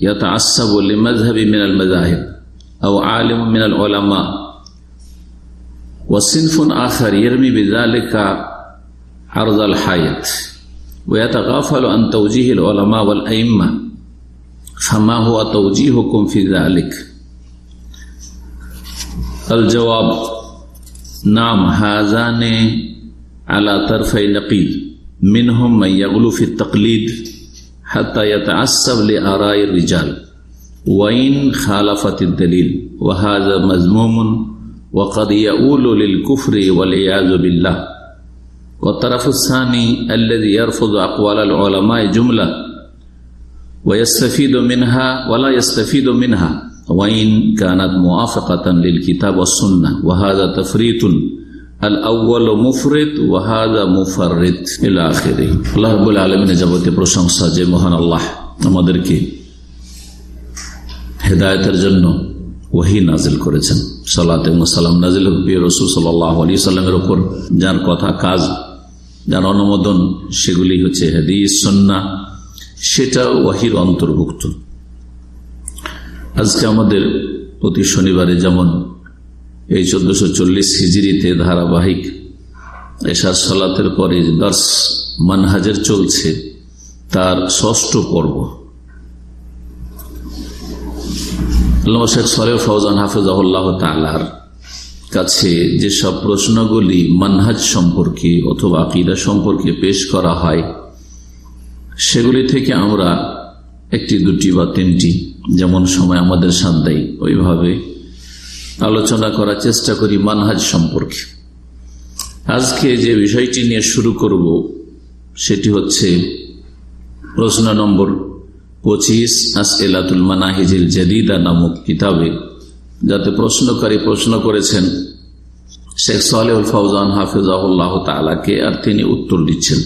يتعصب لمذهب من المذاهب أو عالم من العلماء. وصنف آخر يرمي بذلك عرض الحياة ويتغافل عن توجيه العلماء والأئمة. فما هو توجيهكم في ذلك؟ الجواب نعم هذان على طرفي نقيض منهم من يغلو في التقليد. حتى يتعصب لآراء الرجال. وإن خالفت الدليل. وهذا مذموم وقد يؤول للكفر والعياذ بالله. والطرف الثاني الذي يرفض أقوال العلماء جملة ويستفيد منها ولا يستفيد منها. وإن كانت موافقة للكتاب والسنة. وهذا تفريط যাবতীয় প্রশংসা যে আল্লাহ আমাদেরকে হেদায়তের জন্য ওহি নাজিল করেছেন। সালাত সালাম নাজিল রসুল সাল্লামের ওপর যার কথা কাজ, যার অনুমোদন, সেগুলি হচ্ছে হেদিস সন্না সেটা ওয়াহির অন্তর্ভুক্ত। আজকে আমাদের প্রতি শনিবারে যেমন এই চোদ্দশো চল্লিশ হিজড়িতে ধারাবাহিক এশার সলাতের পরে দর্শ মানহাজের চলছে, তার ষষ্ঠ পর্ব। শেখ সরে ফৌজান হাফিজাহুল্লাহ তালার কাছে যেসব প্রশ্নগুলি মানহাজ সম্পর্কে অথবা আকিদা সম্পর্কে পেশ করা হয়, সেগুলি থেকে আমরা একটি, দুটি বা তিনটি যেমন সময় আমাদের সাথ দেয়, ওইভাবে আলোচনা করার চেষ্টা করি মানহাজ সম্পর্কে। আজকে যে বিষয়টি নিয়ে শুরু করব, সেটি হচ্ছে প্রশ্ন নম্বর পঁচিশ আস মানাহিজিল জাদিদা নামক কিতাবে। যাতে প্রশ্নকারী প্রশ্ন করেছেন, শেখ সালেউল ফৌজান হাফিজাহুল্লাহ তালাকে আর তিনি উত্তর দিচ্ছেন।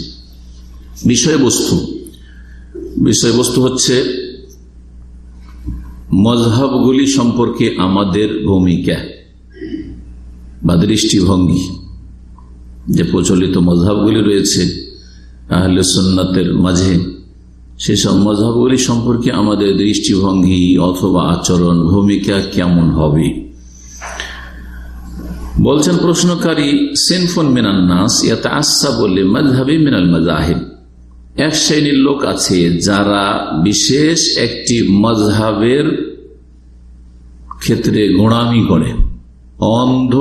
বিষয়বস্তু। বিষয়বস্তু হচ্ছে মজহবগুলি সম্পর্কে আমাদের ভূমিকা বা দৃষ্টিভঙ্গি যে প্রচলিত মজহবগুলি রয়েছে আহলে সুন্নাতের মাঝে, সেসব মজহবগুলি সম্পর্কে আমাদের দৃষ্টিভঙ্গি অথবা আচরণ, ভূমিকা কেমন হবে? বলছেন প্রশ্নকারী, সেনফোন মিনান নাস ইয়াতে আশা বললে মজহাবি মিনাল মজাহিব এক শ্রেণির লোক আছে যারা বিশেষ একটি মজহাবের ক্ষেত্রে গোড়ামি করে, অন্ধ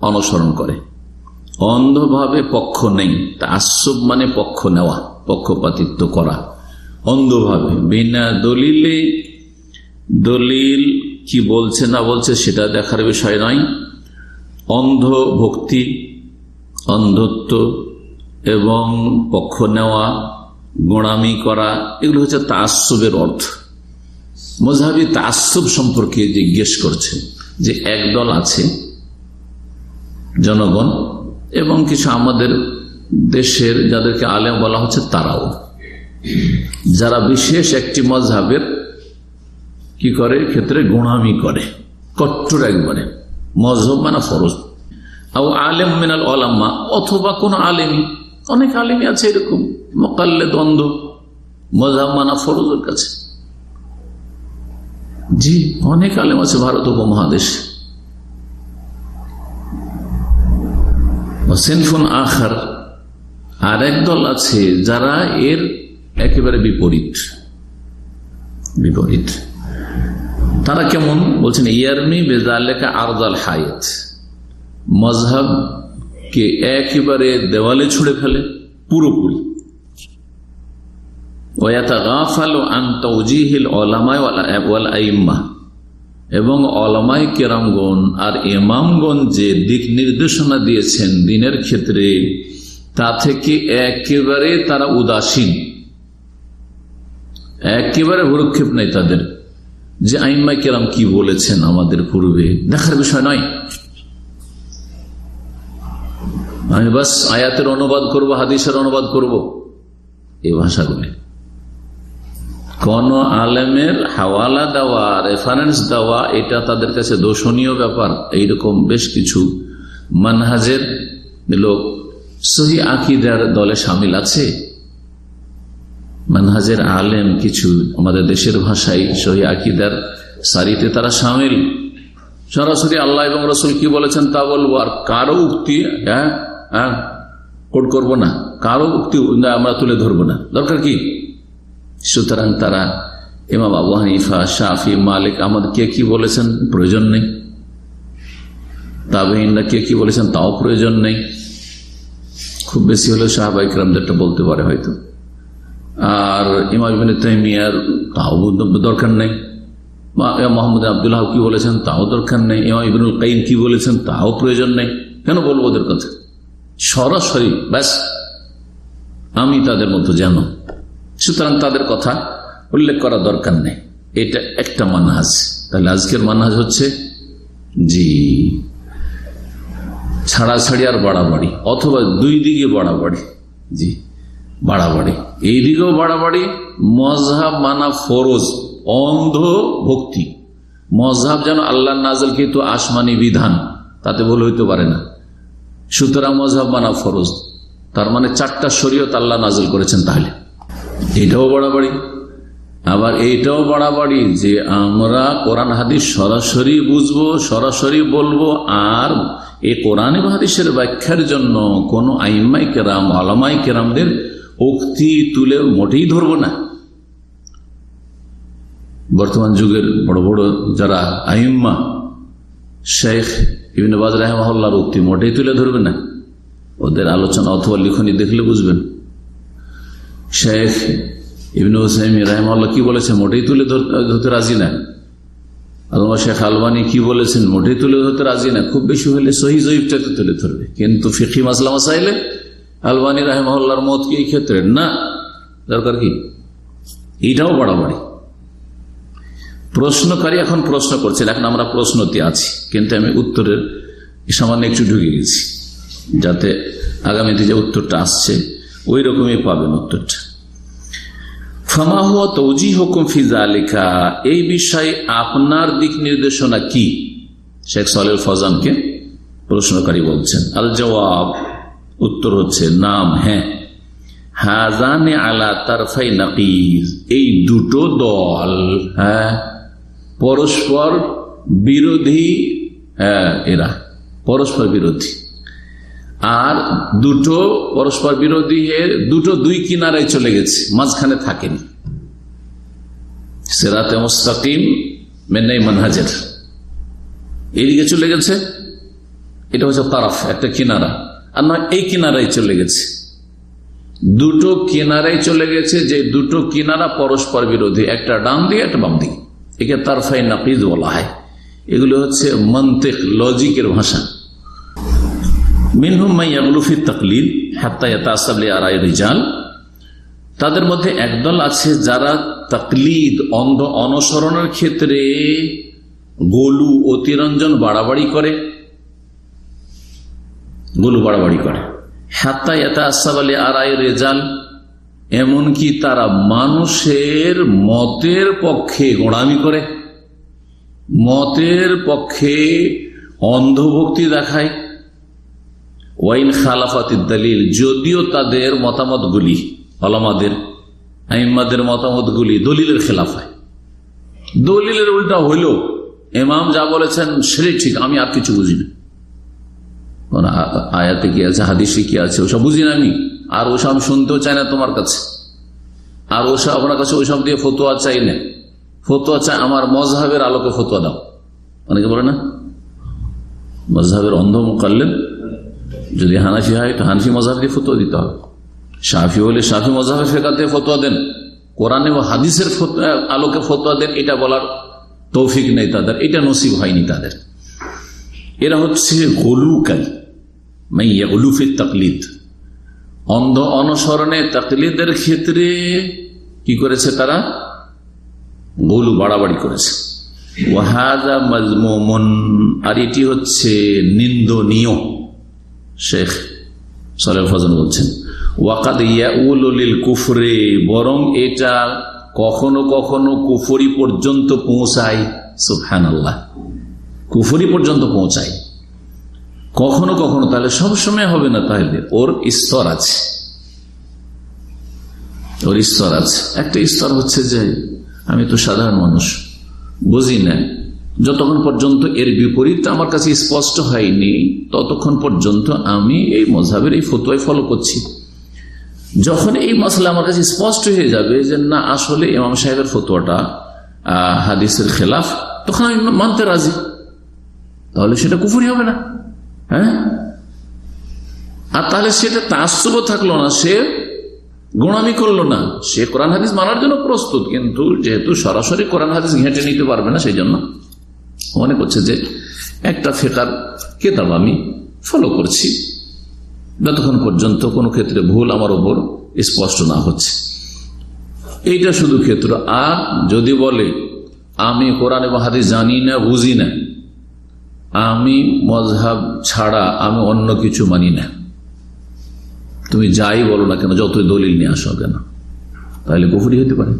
অনুসরণ করে। অন্ধভাবে পক্ষ নেই তা আশ্রব মানে পক্ষ নেওয়া, পক্ষপাতিত্ব করা। অন্ধভাবে, বিনা দলিলে দলিল কি বলছে না বলছে সেটা দেখার বিষয় নয়। অন্ধ ভক্তি অন্ধত্ব এবং পক্ষ নেওয়া, গোড়ামি করা, এগুলো হচ্ছে তাসবের অর্থ। মজাবি তাসব সম্পর্কে জিজ্ঞেস করছে যে একদল আছে, জনগণ এবং কিছু আমাদের দেশের যাদেরকে আলেম বলা হচ্ছে তারাও। যারা বিশেষ একটি মজাবের কি করে? ক্ষেত্রে গোড়ামি করে, কট্টর একবারে। মজহব মানে ফরজ। আলেম মিনাল আলাম্মা অথবা কোন আলেমী অনেক আলিমী আছে এরকম। মকাল্লে দ্বন্দ্ব মজাব মানা ফরজের কাছে। জি, অনেক আলেম আছে ভারত উপমহাদেশ। সেনফোন আখার। আর দল আছে যারা এর একেবারে বিপরীত। বিপরীত। তারা কেমন? বলছেন, ইয়ারমি বেজালেকা আরদাল হায়েত। মজহাব কে একেবারে দেওয়ালে ছুড়ে ফেলে, পুরোপুরি। এবং অলমাই কেরামগণ আর এমামগণ যে দিক নির্দেশনা দিয়েছেন দিনের ক্ষেত্রে, তা থেকে একেবারে তারা উদাসীন। একেবারে ভরক্ষেপ নেই তাদের। যে আইম্মা কেরাম কি বলেছেন আমাদের পূর্বে, দেখার বিষয় নয়। আমি বাস আয়াতের অনুবাদ করব, হাদিসের অনুবাদ করব। এই ভাষাগুলি কোন আলেমের হাওয়ালা দেওয়া রেফারেন্স দেওয়া, এটা তাদের কাছে দোষণীয় ব্যাপার। এইরকম বেশ কিছু মানহাজের লোক সহি আকিদার দলে সামিল আছে। মানহাজের আলেম কিছু আমাদের দেশের ভাষায় সহি আকিদার সারিতে তারা সামিল। সরাসরি আল্লাহ এবং রসুল কি বলেছেন তা বলব, আর কারও উক্তি হ্যাঁ হ্যাঁ? কোট করব না। কারও উক্তি আমরা তুলে ধরবো না। দরকার কি? সুতরাং তারা ইমাম আবু হানিফা, শাফি, মালিক আমাদের কে কি বলেছেন? প্রয়োজন নেই। তাবেইনরা কে কি বলেছেন? তাও প্রয়োজন নেই। খুব বেশি হলে সাহাবাইকরামদেরটা বলতে পারে হয়তো। আর ইমাম তাইমিয়ার তাও দরকার নেই। মোহাম্মদ আবদুল্লাহ কি বলেছেন? তাও দরকার নেই। ইমাম ইবিনুল কাইম কি বলেছেন? তাও প্রয়োজন নেই। কেন বলব ওদের কথা? সরাসরি, ব্যাস, আমি তাদের মতো জানো সুতরাং তাদের কথা উল্লেখ করা দরকার নেই। এটা একটা মানহাজ। তাহলে আজকের মানহাজ হচ্ছে, জি, ছাড়াছাড়ি আর বাড়াবাড়ি, অথবা দুই দিকে বাড়াবাড়ি, জি, বাড়াবাড়ি। এই দিকেও বাড়াবাড়ি, মজহাব মানা ফরজ অন্ধ ভক্তি মজহাব যেন আল্লাহ নাজল কিন্তু আসমানি বিধান, তাতে ভুল হইতে পারে না। সুতরাং মজহাব মানা ফরজ। তার মানে চারটা শরীয়ত আল্লাহ নাজল করেছেন তাহলে। এটাও বাড়াবাড়ি। আবার এইটাও বাড়াবাড়ি যে আমরা কোরআন হাদিস সরাসরি বুঝব, সরাসরি বলব, আর এই কোরআন হাদিসের ব্যাখ্যার জন্য কোন আইমাই কেরাম, আলামাই কেরামদের উক্তি তুলে মোটেই ধরব না। বর্তমান যুগের বড় বড় যারা আইম্মা শেখ ইবিন বাজ রাহমাল্লার উক্তি মোটেই তুলে ধরবে না। ওদের আলোচনা অথবা লিখনি দেখলে বুঝবেন। শেখ ইবিন হুসাইম রাহমাল্লাহ কি বলেছে মোটেই তুলে ধরতে রাজি না। শেখ আলবানি কি বলেছেন মোটেই তুলে ধরতে রাজি না। খুব বেশি হলে সহি জয়ীবটাকে তুলে ধরবে। কিন্তু ফিকি মাসলা মাসাইলে আলবানী রাহেমহল্লার মত কি এই ক্ষেত্রে না। দরকার কি? এইটাও বাড়াবাড়ি। প্রশ্নকারী এখন প্রশ্ন করছেন এখন আমরা প্রশ্নতে আছি, কিন্তু আমি উত্তরের সামান্য একটু ঢুকে গেছি, যাতে আগামীতে যে উত্তরটা আসছে, ওই রকমই পাবেন উত্তরটা। ফামাহুয়া তৌজি হুকুম ফিজা লেখা এই বিষয়ে আপনার দিক নির্দেশনা কি? শেখ সালের ফজানকে প্রশ্নকারী বলছেন। আল জবাব, উত্তর হচ্ছে নাম হ্যাঁ। হাজানে আলা তারফাই নাকিজ, এই দুটো দল হ্যাঁ পরস্পর বিরোধী হ্যাঁ এরা পরস্পর বিরোধী। আর দুটো পরস্পর বিরোধী দুটো দুই কিনারায় চলে গেছে, মাঝখানে থাকেনি। সেরাতে মোস্তাকিম মেনাই মানহাজের। এইদিকে চলে গেছে, এটা হচ্ছে তারাফ, একটা কিনারা। আর নয় এই কিনারায় চলে গেছে। দুটো কিনারায় চলে গেছে, যে দুটো কিনারা পরস্পর বিরোধী, একটা ডান দিকে, একটা বাম দিকে। একে তারফাই নাকিজ বলা হয়। এগুলো হচ্ছে মন্তেক, লজিকের ভাষা। তাদের মধ্যে একদল আছে যারা তকলিদ, অন্ধ, অনুসরণের ক্ষেত্রে গোলু অতিরঞ্জন বাড়াবাড়ি করে। গোলু বাড়াবাড়ি করে। হাত্তা এতা আসাব আলী রেজাল। এমনকি তারা মানুষের মতের পক্ষে গোড়ামি করে, মতের পক্ষে অন্ধভক্তি দেখায়। ওয়াইন খালাফাতির দলিল, যদিও তাদের মতামতগুলি আলামাদের, আইম্মাদের মতামতগুলি দলিলের খেলাফায় দলিলের উল্টা হইল এমাম যা বলেছেন সে ঠিক, আমি আর কিছু বুঝি না। আয়াতে কি আছে, হাদিসে কি আছে, ওসব বুঝি না আমি। আর ওসব শুনতেও চায় না তোমার কাছে। আর ওসব আপনার কাছে ওইসব দিয়ে ফতোয়া চাই না। ফতোয়া চায় আমার মজহাবের আলোকে ফতোয়া দাও। অনেকে বলে না? মজহাবের অন্ধ মোকাল্লেন যদি হানাফি হয়, তো হানফি মজাহ দিয়ে ফতোয়া দিতে হবে। সাফি হলে সাফি মজাহের ফেকাতে ফতোয়া দেন। কোরআনে ও হাদিসের আলোকে ফতোয়া দেন, এটা বলার তৌফিক নেই তাদের। এটা নসিব হয়নি তাদের। এরা হচ্ছে গলুকারী মাইয়া গলুফের তাকলিদ। অন্ধ অনুসরণে তাকলিদের ক্ষেত্রে কি করেছে তারা? গলু বাড়াবাড়ি করেছে। ওয়াহাজা মজমুমন, আর এটি হচ্ছে নিন্দনীয়। শেখ সলেল ফজন বলছেন, ওয়াকাদ কুফরে, বরং এটা কখনো কখনো কুফরি পর্যন্ত পৌঁছায় সুফহান আল্লাহ কুফরি পর্যন্ত পৌঁছায়। কখনো কখনো, তাহলে সবসময় হবে না তাহলে। ওর স্তর আছে। ওর স্তর আছে। একটা স্তর হচ্ছে যে, আমি তো সাধারণ মানুষ, বুঝি না। যতক্ষণ পর্যন্ত এর বিপরীত আমার কাছে স্পষ্ট হয়নি, ততক্ষণ পর্যন্ত আমি এই মজাবের এই ফতোয়ায় ফলো করছি। যখন এই মশলা আমার কাছে স্পষ্ট হয়ে যাবে যে, না, আসলে ইমাম সাহেবের ফতুয়াটা হাদিসের খেলাফ, তখন আমি মানতে রাজি। তাহলে সেটা কুফুরি হবে না। হ্যাঁ? আর তাহলে সেটা তাসব থাকল না, সে গোড়ামি করল না। সে কোরআন হাদিস মানার জন্য প্রস্তুত, কিন্তু যেহেতু সরাসরি কোরআন হাদিস ঘেঁটে নিতে পারবে না, সেই জন্য মনে করছে যে একটা ফেকার কেতাব আমি ফলো করছি। যতক্ষণ পর্যন্ত কোনো ক্ষেত্রে ভুল আমার ওপর স্পষ্ট না হচ্ছে। এইটা শুধু ক্ষেত্র। আর যদি বলে, আমি কোরআন এবং হাদিস জানি না, বুঝি না আমি মজহাব ছাড়া আমি অন্য কিছু মানি না। তুমি যাই বলো না কেন, যতই দলিল নিয়ে আসো কেন, তাহলে কুফুরি হতে পারে।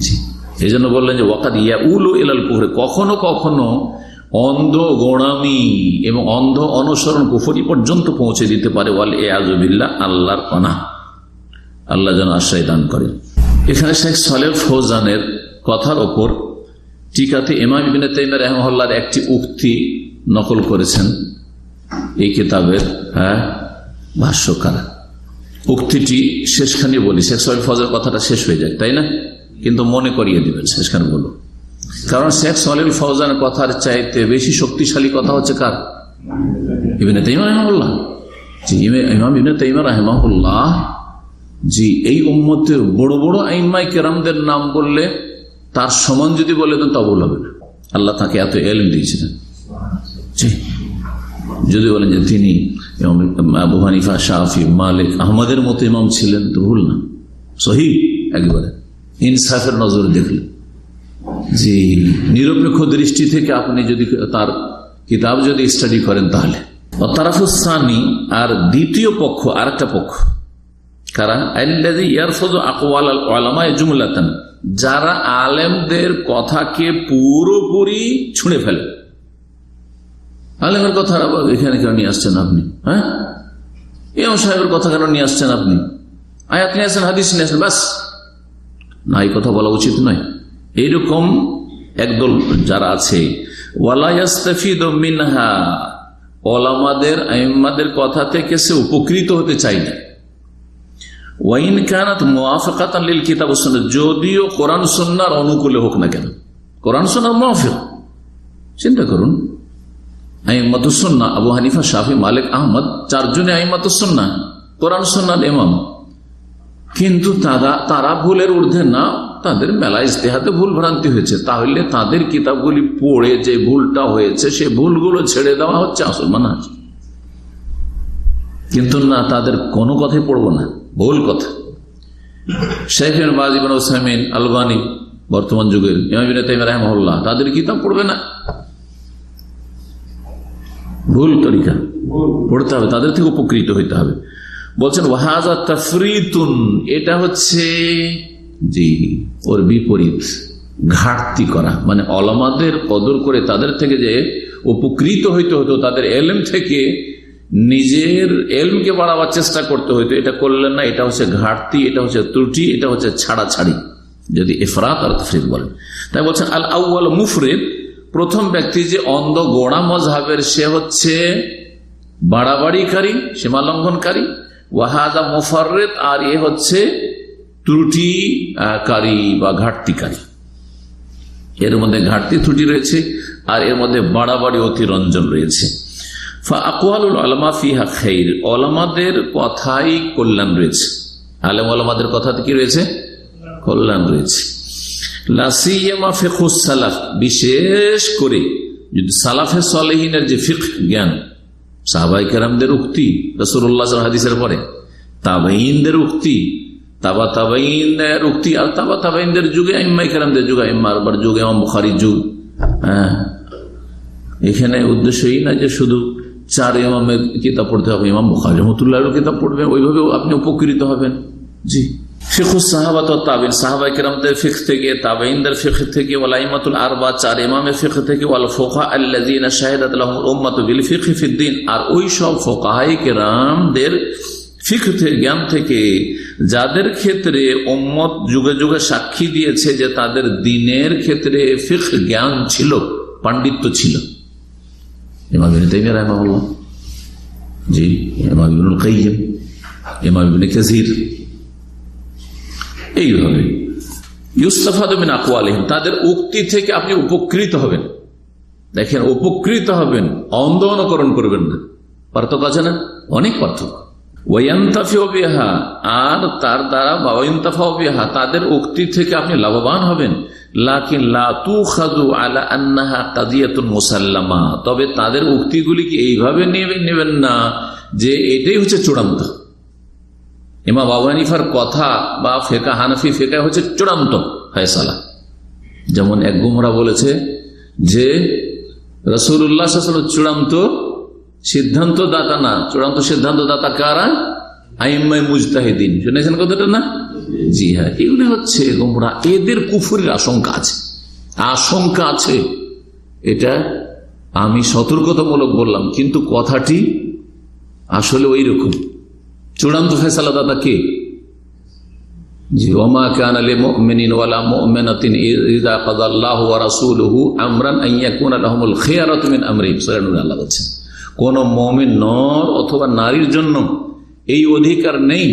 জি। এই জন্য বললেন যে ওয়াকাত ইয়া উলো এলাল কুফরে, কখনো কখনো অন্ধ গোড়ামি এবং অন্ধ অনুসরণ কুফরি পর্যন্ত পৌঁছে দিতে পারে। ওয়াল এ আজবিল্লা আল্লাহর কনা আল্লাহ যেন আশ্রয় দান করে এখানে শেখ সালেহ ফৌজানের কথার ওপর টিকাতে ইমাম ইবিনে তাইমের রহমল্লার একটি উক্তি নকল করেছেন এই কিতাবের হ্যাঁ ভাষ্যকার। উক্তিটি শেষখানে বলি শেখ সাহেব ফজর কথাটা শেষ হয়ে যায়, তাই না? কিন্তু মনে করিয়ে দিবেন শেষখানে বলুন। কারণ শেখ সলিল ফৌজানের কথার চাইতে বেশি শক্তিশালী কথা হচ্ছে কার? ইবিনে তাইমা রহমুল্লাহ জি ইমাম ইবিনে তাইমা রহমাহুল্লাহ, জি, এই উম্মতের বড় বড় আইনমাই কেরামদের নাম বললে তার সমান যদি বলে দেন তা হবে না। আল্লাহ তাকে এত এলিম দিয়েছিলেন। যদি বলেন যে তিনি আবু হানিফা শাহি মালিক, আহমদের মতো ইমাম ছিলেন তো ভুল না। সহি একবারে। ইনসাফের নজর দেখলেন যে নিরপেক্ষ দৃষ্টি থেকে আপনি যদি তার কিতাব যদি স্টাডি করেন তাহলে। তারাফুসানি আর দ্বিতীয় পক্ষ আর একটা পক্ষ। কারা? যারা আলেমদের কথাকে পুরোপুরি ছুঁড়ে ফেলে। আলেমের কথা এখানে কেন নিয়ে আসছেন আপনি? হ্যাঁ? এম সাহেবের কথা কেন নিয়ে আসছেন আপনি? আয়াত নিয়ে আসছেন, হাদিস নিয়ে আসছেন ব্যাস না, এই কথা বলা উচিত নয়। এইরকম একদল যারা আছে মিনহা, ওলামাদের, আইম্মাদের কথা থেকে সে উপকৃত হতে চাই না। ওয়াইন কানাত মোয়াফাকাত কিতাব যদিও কোরআন সন্ন্যার অনুকূলে হোক না কেন। কোরআন সন্ন্যার মোয়াফিক চিন্তা করুন আইমাতুসন্না আবু হানিফা শাহি মালিক, আহমদ চারজনে আইমাতুসন্না কোরআন সন্ন্যার এমাম কিন্তু তারা তারা ভুলের ঊর্ধ্বে না, তাদের মেলা ইস্তেহাতে ভুল ভ্রান্তি হয়েছে। তাহলে তাদের কিতাবগুলি পড়ে যে ভুলটা হয়েছে, সে ভুলগুলো ছেড়ে দেওয়া হচ্ছে আসল মানাজ কিন্তু না, তাদের কোনো কথাই পড়ব না। ভুল কথা। শেখের বাজিবান ওসামিন আলবানী বর্তমান যুগের ইমামিন রহমল্লাহ তাদের কিতাব পড়বে না। ভুল তরিকা। পড়তে হবে, তাদের থেকে উপকৃত হইতে হবে। বলছেন, ওয়াহাজা তফরিতুন এটা হচ্ছে জি, ওর বিপরীত ঘাটতি করা। মানে অলমাদের কদর করে তাদের থেকে যে উপকৃত হইতে হতো তাদের এলম থেকে নিজের এলমকে বাড়াবার চেষ্টা করতে হইতো। এটা করলেন না, এটা হচ্ছে ঘাটতি, এটা হচ্ছে ত্রুটি, এটা হচ্ছে ছাড়াছাড়ি। যদি এফরাত আর তফরিদ বলেন। তাই বলছেন, আল আউ্ল মুফরিদ প্রথম ব্যক্তি যে অন্ধ গোড়া মজহাবের, সে হচ্ছে বাড়াবাড়িকারী, সীমালঙ্ঘনকারী। ওয়াহাদা মুফারেদ আর এ হচ্ছে ত্রুটিকারী বা ঘাটতিকারী। এর মধ্যে ঘাটতি ত্রুটি রয়েছে, আর এর মধ্যে বাড়াবাড়ি অতিরঞ্জন রয়েছে। আকওয়ালুল আলমা ফিহা খের অলমাদের কথাই কল্যাণ রয়েছে। আলম আলমাদের কথাতে কি রয়েছে? কল্যাণ রয়েছে। সালাফ, বিশেষ করে যদি সালাফে সালেহিনের যে ফিক জ্ঞান, সাহবাই কেরামদের উক্তি হাদিসের পরে তাবাইনদের উক্তি, তাবা উক্তি আর তাবা যুগে যুগে হ্যাঁ। এখানে উদ্দেশ্যই না যে শুধু চার ইমামের কিতাব পড়তে হবে, ইমাম কিতাব আপনি উপকৃত হবেন। জি। থেকে থেকে চার থেকে ফোকা বিল আর ফোকাহাই কেরামদের জ্ঞান থেকে, যাদের ক্ষেত্রে ওম্মত যুগে যুগে সাক্ষী দিয়েছে যে তাদের দিনের ক্ষেত্রে ফিখ জ্ঞান ছিল, পাণ্ডিত্য ছিল। জি, ইমাম ইবনুল কাইয়িম ইমাম ইবনে এইভাবে। ইউস্তাফাদিন আকওয়ালিহিম তাদের উক্তি থেকে আপনি উপকৃত হবেন। দেখেন, উপকৃত হবেন অন্ধ অনুকরণ করবেন না। পার্থক্য আছে না? অনেক পার্থক্য। ওয়াইন্তাফিহা আর তার দ্বারা ওয়াইন্তাফিহা তাদের উক্তি থেকে আপনি লাভবান হবেন। লাকিন লাতু খাদু আলা আন্নাহা কাদিয়াতুন মুসাল্লামা। তবে তাদের উক্তিগুলিকে এইভাবে নেবেন না, যে এটাই হচ্ছে চূড়ান্ত? ইমা বাবু হানিফার কথা বা ফেকা হানফি ফেকা হচ্ছে চূড়ান্ত ফয়সালা। যেমন এক গুমরা বলেছে যে রসুল্লাহ চূড়ান্ত সিদ্ধান্ত দাতা না। চূড়ান্ত সিদ্ধান্ত দাতা কারা? আইম্মাই মুজতাহিদিন। শুনেছেন কথাটা না? জি হ্যাঁ। এগুলি হচ্ছে গোমরা। এদের কুফুরের আশঙ্কা আছে। আশঙ্কা আছে। এটা আমি সতর্কতামূলক বললাম, কিন্তু কথাটি আসলে ওই রকম চূড়ান্ত ফেসালা দাদা কে? ওমা কান আলী মুমিনিন ওয়ালা মুমিনাতিন ইযা কাদাল্লাহু ওয়া রাসূলুহু আমরান আন ইয়াকুনা লাহুমুল খিয়ারাতু মিন আমরিহিম। সূরা নূর আল্লাহ বলছেন কোন মুমিন নর অথবা নারীর জন্য এই অধিকার নেই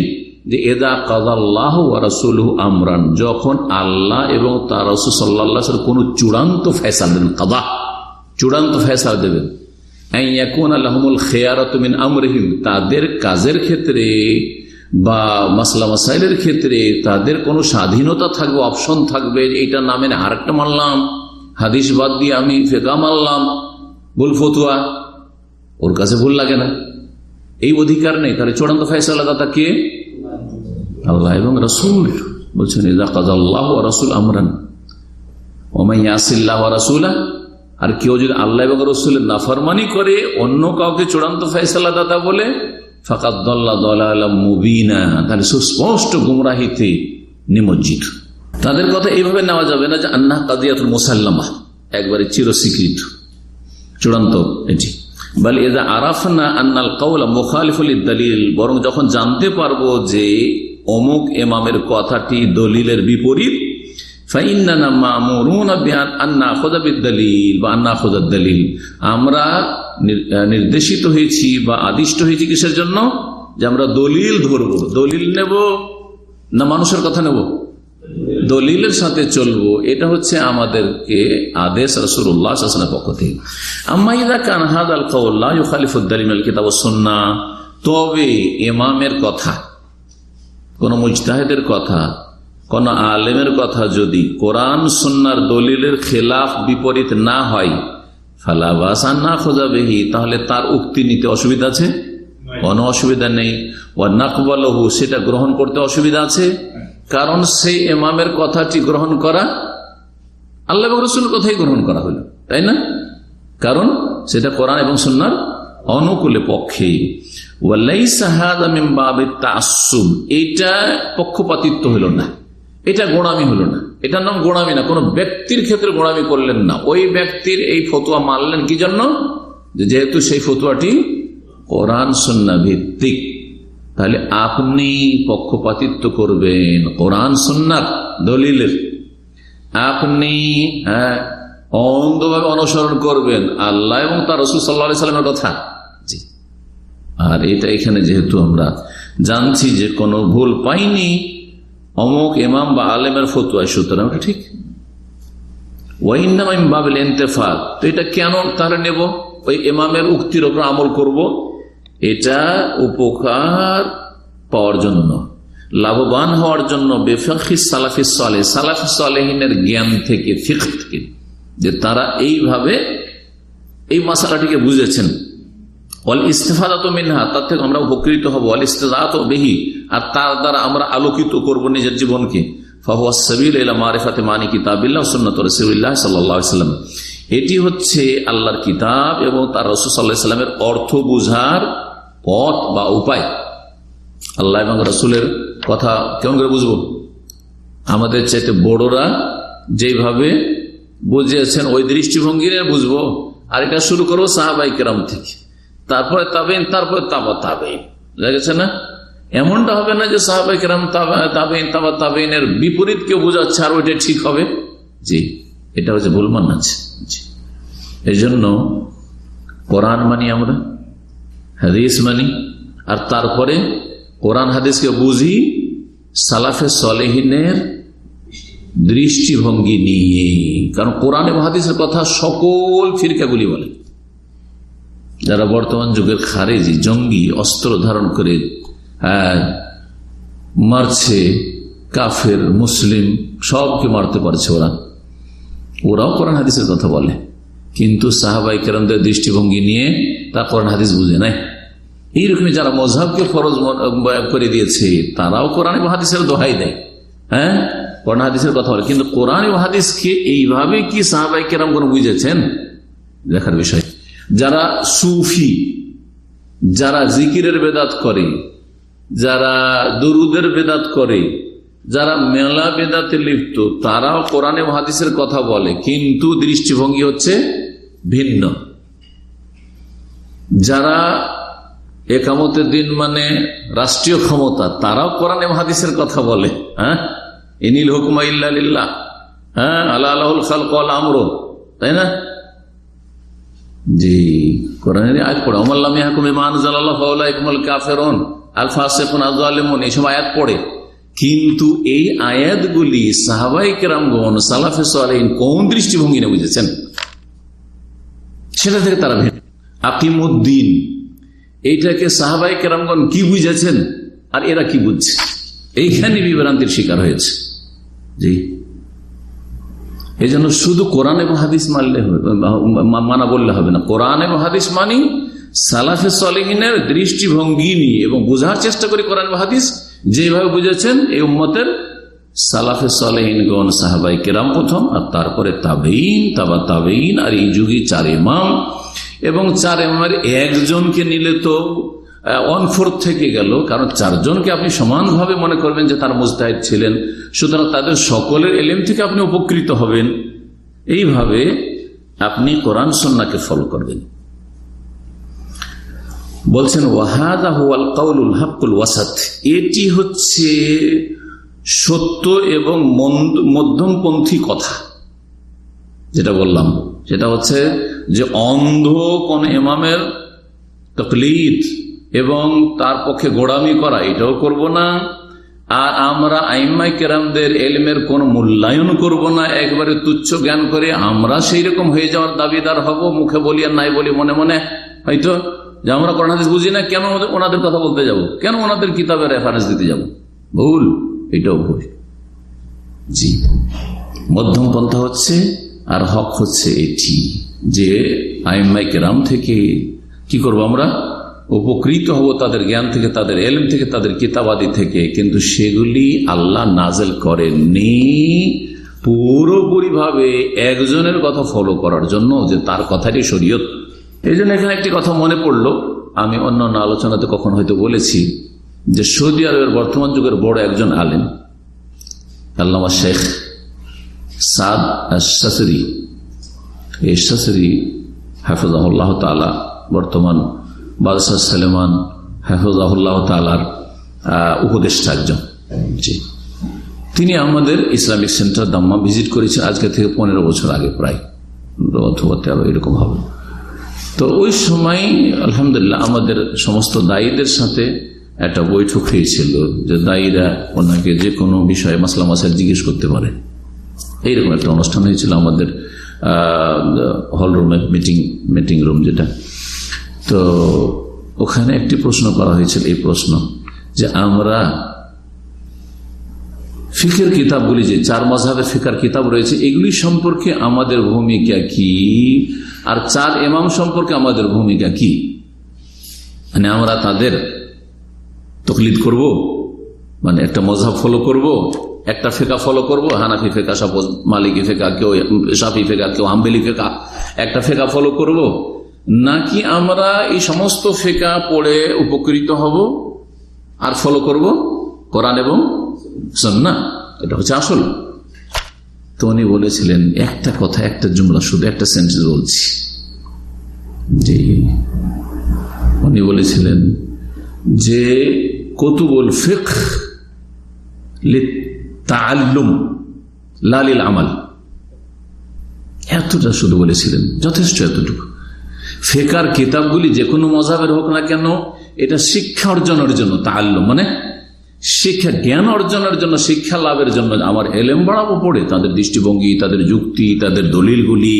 যে এদা কাদাল্লাহ ওয়া রাসূলুহু আমরান, যখন আল্লাহ এবং তার রাসূল সাল্লাল্লাহু আলাইহি কোন চূড়ান্ত ফয়সালা দেবেন। কাদা, চূড়ান্ত ফয়সালা দেবেন। তাদের কাজের ক্ষেত্রে বা মাসলা মাসাইলের ক্ষেত্রে তাদের কোনো স্বাধীনতা থাকবে অপশন থাকবে। এইটা নামে আরেকটা মানলাম। হাদিস বাদ দিয়ে আমি ফেকা মানলাম। ভুল ফতুয়া, ওর কাছে ভুল লাগে না। এই অধিকার নেই। তাহলে চূড়ান্ত ফেসলা দাতা কে? আল্লাহ এবং রসুল। বলছেন রসুল আমরান। ওমাইয়াসিল্লাহ রসুলা আর কেউ যদি আল্লাহ রসুলের নাফরমানি করে, অন্য কাউকে চূড়ান্ত ফেসলা দাতা বলে ফাকাত দল্লা দল্লা মুবিনা, তাহলে সুস্পষ্ট নিমজ্জিত। তাদের কথা নেওয়া যাবে না যে একবারে চূড়ান্ত বলে এদা আরাফনা আন্নাল কাউলা দলিল বরং যখন জানতে পারব যে অমুক এমামের কথাটি দলিলের বিপরীত আমরা নির্দেশিত হয়েছি বা আদিষ্ট হয়েছি কিসের জন্য? যে আমরা দলিল ধরব। দলিল নেব না মানুষের কথা নেব? দলিলের সাথে চলবো। এটা হচ্ছে আমাদেরকে আদেশ রসুল্লাহ পক্ষ থেকে। আম্মাইদা কানহাদ আল কাউল্লাহ খালিফুদ্দালিম আল কিতাব সন্না তবে এমামের কথা, কোন মুজতাহেদের কথা কোন আলেমের কথা যদি কোরআন সন্ন্যার দলিলের খেলাফ বিপরীত না হয় ফালাবাসা না খোঁজাবেহি তাহলে তার উক্তি নিতে অসুবিধা আছে? কোনো অসুবিধা নেই। ও নাকবালহু সেটা গ্রহণ করতে অসুবিধা আছে? কারণ সেই এমামের কথাটি গ্রহণ করা আল্লাহ রসুল কথাই গ্রহণ করা হলো তাই না? কারণ সেটা কোরআন এবং সন্ন্যার অনুকূলে পক্ষে। এটা পক্ষপাতিত্ব হইল না। এটা গোড়ামি হলো না। এটার নাম গোড়ামি না। কোন ব্যক্তির ক্ষেত্রে গোড়ামি করলেন না। ওই ব্যক্তির এই ফতুয়া মানলেন কি জন্য? যেহেতু সেই ফতুয়াটি কোরআন সন্না ভিত্তিক, তাহলে আপনি পক্ষপাতিত্ব করবেন কোরআন সন্ন্যার দলিলের। আপনি হ্যাঁ অন্ধভাবে অনুসরণ করবেন আল্লাহ এবং তার রসুল সাল্লা সাল্লামের কথা। আর এটা এখানে যেহেতু আমরা জানছি যে কোনো ভুল পাইনি অমুক ইমাম বা আলেমের ফতুয়া, সুতরাং ওটা ঠিক। ওয়াইনাম বাবিল এন্তেফাক তো এটা কেন তাহলে নেব? ওই ইমামের উক্তির ওপর আমল করব? এটা উপকার পাওয়ার জন্য, লাভবান হওয়ার জন্য বেফি সালাফি সালে, সালাফি সালেহিনের জ্ঞান থেকে ফিক থেকে, যে তারা এইভাবে এই মশালাটিকে বুঝেছেন। অল তার থেকে আমরা উপকৃত হব। অল আর তার দ্বারা আমরা আলোকিত করব নিজের জীবনকে। এটি হচ্ছে আল্লাহর কিতাব এবং তার রসুল্লাহামের অর্থ বুঝার পথ বা উপায়। আল্লাহ এবং রসুলের কথা কেমন করে বুঝব? আমাদের চাইতে বড়রা যেভাবে বুঝিয়েছেন, ওই দৃষ্টিভঙ্গি বুঝব। আর এটা শুরু করব সাহাবাই কেরাম থেকে। তারপরে তাবেন, তারপরে তাবা তাবেন। গেছে না? এমনটা হবে না যে সাহাবাই কেরাম তাবেন, তাবা তাবেনের বিপরীত কেউ বোঝাচ্ছে আর ওইটা ঠিক হবে? জি, এটা হচ্ছে ভুল মান আছে এই জন্য কোরআন মানি আমরা, হাদিস মানি, আর তারপরে কোরআন হাদিসকে বুঝি সালাফে সলেহিনের দৃষ্টিভঙ্গি নিয়ে। কারণ কোরআন এবং হাদিসের কথা সকল ফিরকাগুলি বলে। যারা বর্তমান যুগের খারেজি, জঙ্গি, অস্ত্র ধারণ করে মারছে কাফের, মুসলিম, সবকে মারতে পারছে ওরা। ওরাও কোরআন হাদিসের কথা বলে। কিন্তু সাহাবাই কেরামদের দৃষ্টিভঙ্গি নিয়ে তা কোরআন হাদিস বুঝে নাই। এইরকমই যারা মজাবকে ফরজ করে দিয়েছে, তারাও কোরআন হাদিসের দোহাই দেয়। হ্যাঁ কোরআন হাদিসের কথা বলে। কিন্তু কোরআন হাদিসকে এইভাবে কি সাহাবাই কেরাম কোন বুঝেছেন? দেখার বিষয়। যারা সুফি, যারা জিকিরের বেদাত করে, যারা দরুদের বেদাত করে, যারা মেলা বেদাতে লিপ্ত, তারাও কোরআনে হাদিসের কথা বলে, কিন্তু দৃষ্টিভঙ্গি হচ্ছে ভিন্ন। যারা একামতের দিন মানে রাষ্ট্রীয় ক্ষমতা, তারাও কোরআনে হাদিসের কথা বলে হ্যাঁ? ইনিল হুকুমা ইল্লা হ্যাঁ? আল্লাহ আল্লাহুল খাল কল আমর, তাই না? জি, কোরআনের আয়াত পড়ে। অমাল্লাম ইয়াকুম ইমান জালাল্লাহ ফাউলা ইকমাল কাফেরুন। আল ফাসিকুন আযালিমুন এই সময় আয়াত পড়ে। কিন্তু এই আয়াতগুলি সাহাবাই কেরামগণ, সালাফে সালেহিন কোন দৃষ্টিভঙ্গি নিয়ে বুঝেছেন? সেটা থেকে তারা ভেবে আকিমুদ্দিন, এইটাকে সাহাবাই কেরামগণ কি বুঝেছেন? আর এরা কি বুঝছে? এইখানে বিভ্রান্তির শিকার হয়েছে। জি। এই জন্য শুধু কোরআন এবং হাদিস মানলে মানা বললে হবে না। কোরআন এবং হাদিস মানি সালাফে সলিহিনের দৃষ্টিভঙ্গি নিয়ে এবং বোঝার চেষ্টা করি কোরআন হাদিস। যেভাবে বুঝেছেন, এই উম্মতের সালাফে সলেহিনগণ সাহাবাই কেরাম প্রথম, আর তারপরে তাবেইন তাবা তাবেইন আর এই যুগী চার ইমাম। এবং চার ইমামের একজনকে নিলে তো ওয়ান ফোর্থ থেকে গেল, কারণ চারজনকে আপনি সমানভাবে মনে করবেন যে তার মুস্তাহিদ ছিলেন, সুতরাং তাদের সকলের এলেম থেকে আপনি উপকৃত হবেন। এইভাবে আপনি কোরআন সন্নাকে ফলো করবেন। বলছেন, ওয়াহাদা হুয়াল কাউলুল হাক্কুল ওয়াসাত। এটি হচ্ছে সত্য এবং মধ্যমপন্থী কথা, যেটা বললাম। সেটা হচ্ছে যে অন্ধ কোন ইমামের তকলিদ এবং তার পক্ষে গোড়ামি করা, এটাও করব না। আর আমরা আইমাই কেরামদের এলমের কোন মূল্যায়ন করব না, একবারে তুচ্ছ জ্ঞান করে আমরা সেই রকম হয়ে যাওয়ার দাবিদার হব, মুখে বলি আর নাই বলি মনে মনে, হয়তো? যে আমরা কোরআন হাদিস বুঝি না, কেন ওনাদের কথা বলতে যাব? কেন ওনাদের কিতাবের রেফারেন্স দিতে যাব? ভুল, এটাও ভুল। জি। মধ্যম পন্থা হচ্ছে, আর হক হচ্ছে এটি, যে আইমাই কেরাম থেকে কি করব আমরা? উপকৃত হব তাদের জ্ঞান থেকে, তাদের এলম থেকে, তাদের কিতাবাদি থেকে। কিন্তু সেগুলি আল্লাহ নাজেল করেননি পুরোপুরি ভাবে একজনের কথা ফলো করার জন্য যে তার কথাটি শরীয়ত। এই জন্য এখানে একটি কথা মনে পড়ল। আমি অন্য অন্য আলোচনাতে কখন হয়তো বলেছি যে সৌদি আরবের বর্তমান যুগের বড় একজন আলেম, আল্লামা শেখ সাদ শাসরি এই শাসরি হাফিজাহুল্লাহ তালা বর্তমান বাদশাহ সালেমান হাফিজাহুল্লাহ তালার উপদেষ্টা একজন। জি। তিনি আমাদের ইসলামিক সেন্টার দাম্মা ভিজিট করেছেন আজকে থেকে পনেরো বছর আগে প্রায়। অথবা তেরো এরকম হবে। তো ওই সময় আলহামদুলিল্লাহ আমাদের সমস্ত দায়ীদের সাথে একটা বৈঠক হয়েছিল যে দায়ীরা ওনাকে যে কোনো বিষয়ে মাসলা মাসাল জিজ্ঞেস করতে পারে। এইরকম একটা অনুষ্ঠান হয়েছিল আমাদের হল রুমে মিটিং মিটিং রুম যেটা। তো ওখানে একটি প্রশ্ন করা হয়েছিল, এই প্রশ্ন যে আমরা ফিকের কিতাবগুলি যে চার মজাবের ফিকার কিতাব রয়েছে, এগুলি সম্পর্কে আমাদের ভূমিকা কি? আর চার এমাম সম্পর্কে আমাদের ভূমিকা কি? মানে আমরা তাদের তকলিদ করব? মানে একটা মজাব ফলো করব? একটা ফেকা ফলো করব? হানাফি ফেকা, সাপোজ মালিকি ফেকা, কেউ সাফি ফেকা, কেউ হাম্বেলি ফেকা, একটা ফেকা ফলো করব? নাকি আমরা এই সমস্ত ফেকা পড়ে উপকৃত হব? আর ফলো করব? কোরআন এবং সন্না এটা হচ্ছে আসল। তো উনি বলেছিলেন, একটা কথা, একটা জুমলা, শুধু একটা সেন্টেন্স বলছি। যে উনি বলেছিলেন যে, কতুবুল ফিক তাল্লুম লালিল আমাল। এতটা শুধু বলেছিলেন, যথেষ্ট এতটুকু। ফেকার কিতাবগুলি যে কোনো মজাবের হোক না কেন, এটা শিক্ষা অর্জনের জন্য তাল্লুম মানে শিক্ষা, জ্ঞান অর্জনের জন্য, শিক্ষা লাভের জন্য আমার এলেম বাড়াবো পড়ে, তাদের দৃষ্টিভঙ্গি, তাদের যুক্তি, তাদের দলিলগুলি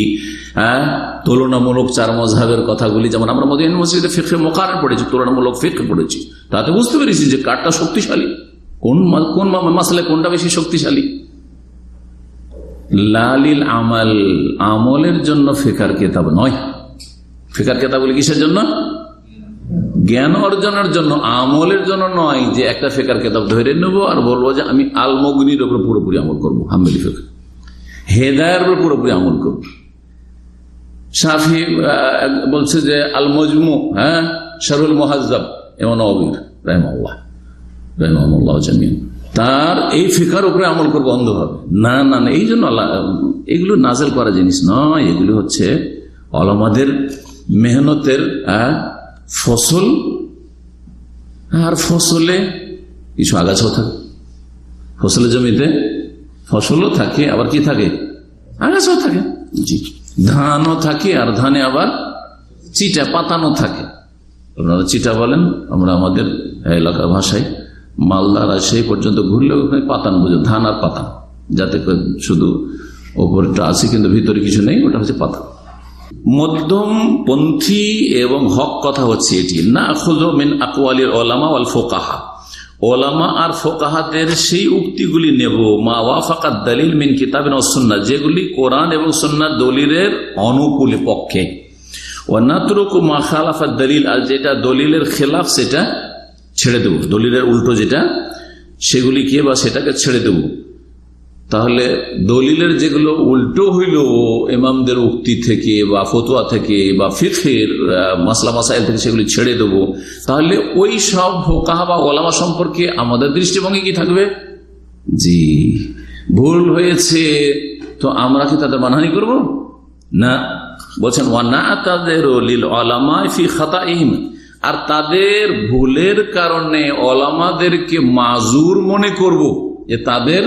হ্যাঁ তুলনামূলক চার মজাহের কথাগুলি, যেমন আমরা মদিন মসজিদে ফেকে মোকার পড়েছি, তুলনামূলক ফেক পড়েছি, তাতে বুঝতে পেরেছি যে কারটা শক্তিশালী, কোন কোন মাসলে কোনটা বেশি শক্তিশালী। লালিল আমাল, আমলের জন্য ফেকার কেতাব নয়। ফেকার কেতাবগুলি কিসের জন্য? জ্ঞান অর্জনের জন্য, আমলের জন্য নয় যে একটা ফেকার কেতাব ধরে নেব আর বলব যে আমি আলমগ্নির উপর পুরোপুরি আমল করব হাম্মেলি ফেকার। হেদায়ের উপর পুরোপুরি আমল করব। সাফি বলছে যে আল মজমু হ্যাঁ শারুল মহাজাব এমন অবির রহমাল্লাহ রহমাল্লাহ জামিন তার এই ফিকার উপরে আমল করব অন্ধভাবে। না না না, এই জন্য এগুলো নাজেল করা জিনিস নয়, এগুলো হচ্ছে অলমাদের মেহনতের ফসল, আর ফসলে কিছু আগাছাও থাকে। ফসলের জমিতে ফসলও থাকে, আবার কি থাকে? আগাছাও থাকে। ধানও থাকে, আর ধানে আবার চিটা, পাতানো থাকে। আপনারা চিটা বলেন, আমরা আমাদের এলাকার ভাষায় মালদা রাজশাহী পর্যন্ত ঘুরলে ওখানে পাতান বুঝো ধান আর পাতান। যাতে শুধু ওপরটা আছে, কিন্তু ভিতরে কিছু নেই, ওটা হচ্ছে পাতান। মধ্যমপন্থী এবং হক কথা হচ্ছে এটি। না মিন আকওয়ালির ওলামা ওয়াল ফোকাহা। ওলামা আর ফোকাহাতের সেই উক্তিগুলি নেব। মা ওয়াফাকাত দলিল মিন কিতাব সন্না যেগুলি কোরআন এবং সন্ন্যার দলিলের অনুকূলে পক্ষে। মা খালাফাত দলিল, আর যেটা দলিলের খেলাফ সেটা ছেড়ে দেব। দলিলের উল্টো যেটা সেগুলিকে বা সেটাকে ছেড়ে দেব। তাহলে দলিলের যেগুলো উল্টো হইল ইমামদের উক্তি থেকে বা ফতুয়া থেকে বা ফিফের মাসলা, মাসাইল থেকে সেগুলি ছেড়ে দেবো, তাহলে ওই সব ফোকাহা বা ওলামা সম্পর্কে আমাদের দৃষ্টিভঙ্গি কি থাকবে? জি। ভুল হয়েছে, তো আমরা কি তাদের মানহানি করব? না। বলছেন ওয়ানা তাদের ফি খাতা আর তাদের ভুলের কারণে ওলামাদেরকে মাজুর মনে করব যে তাদের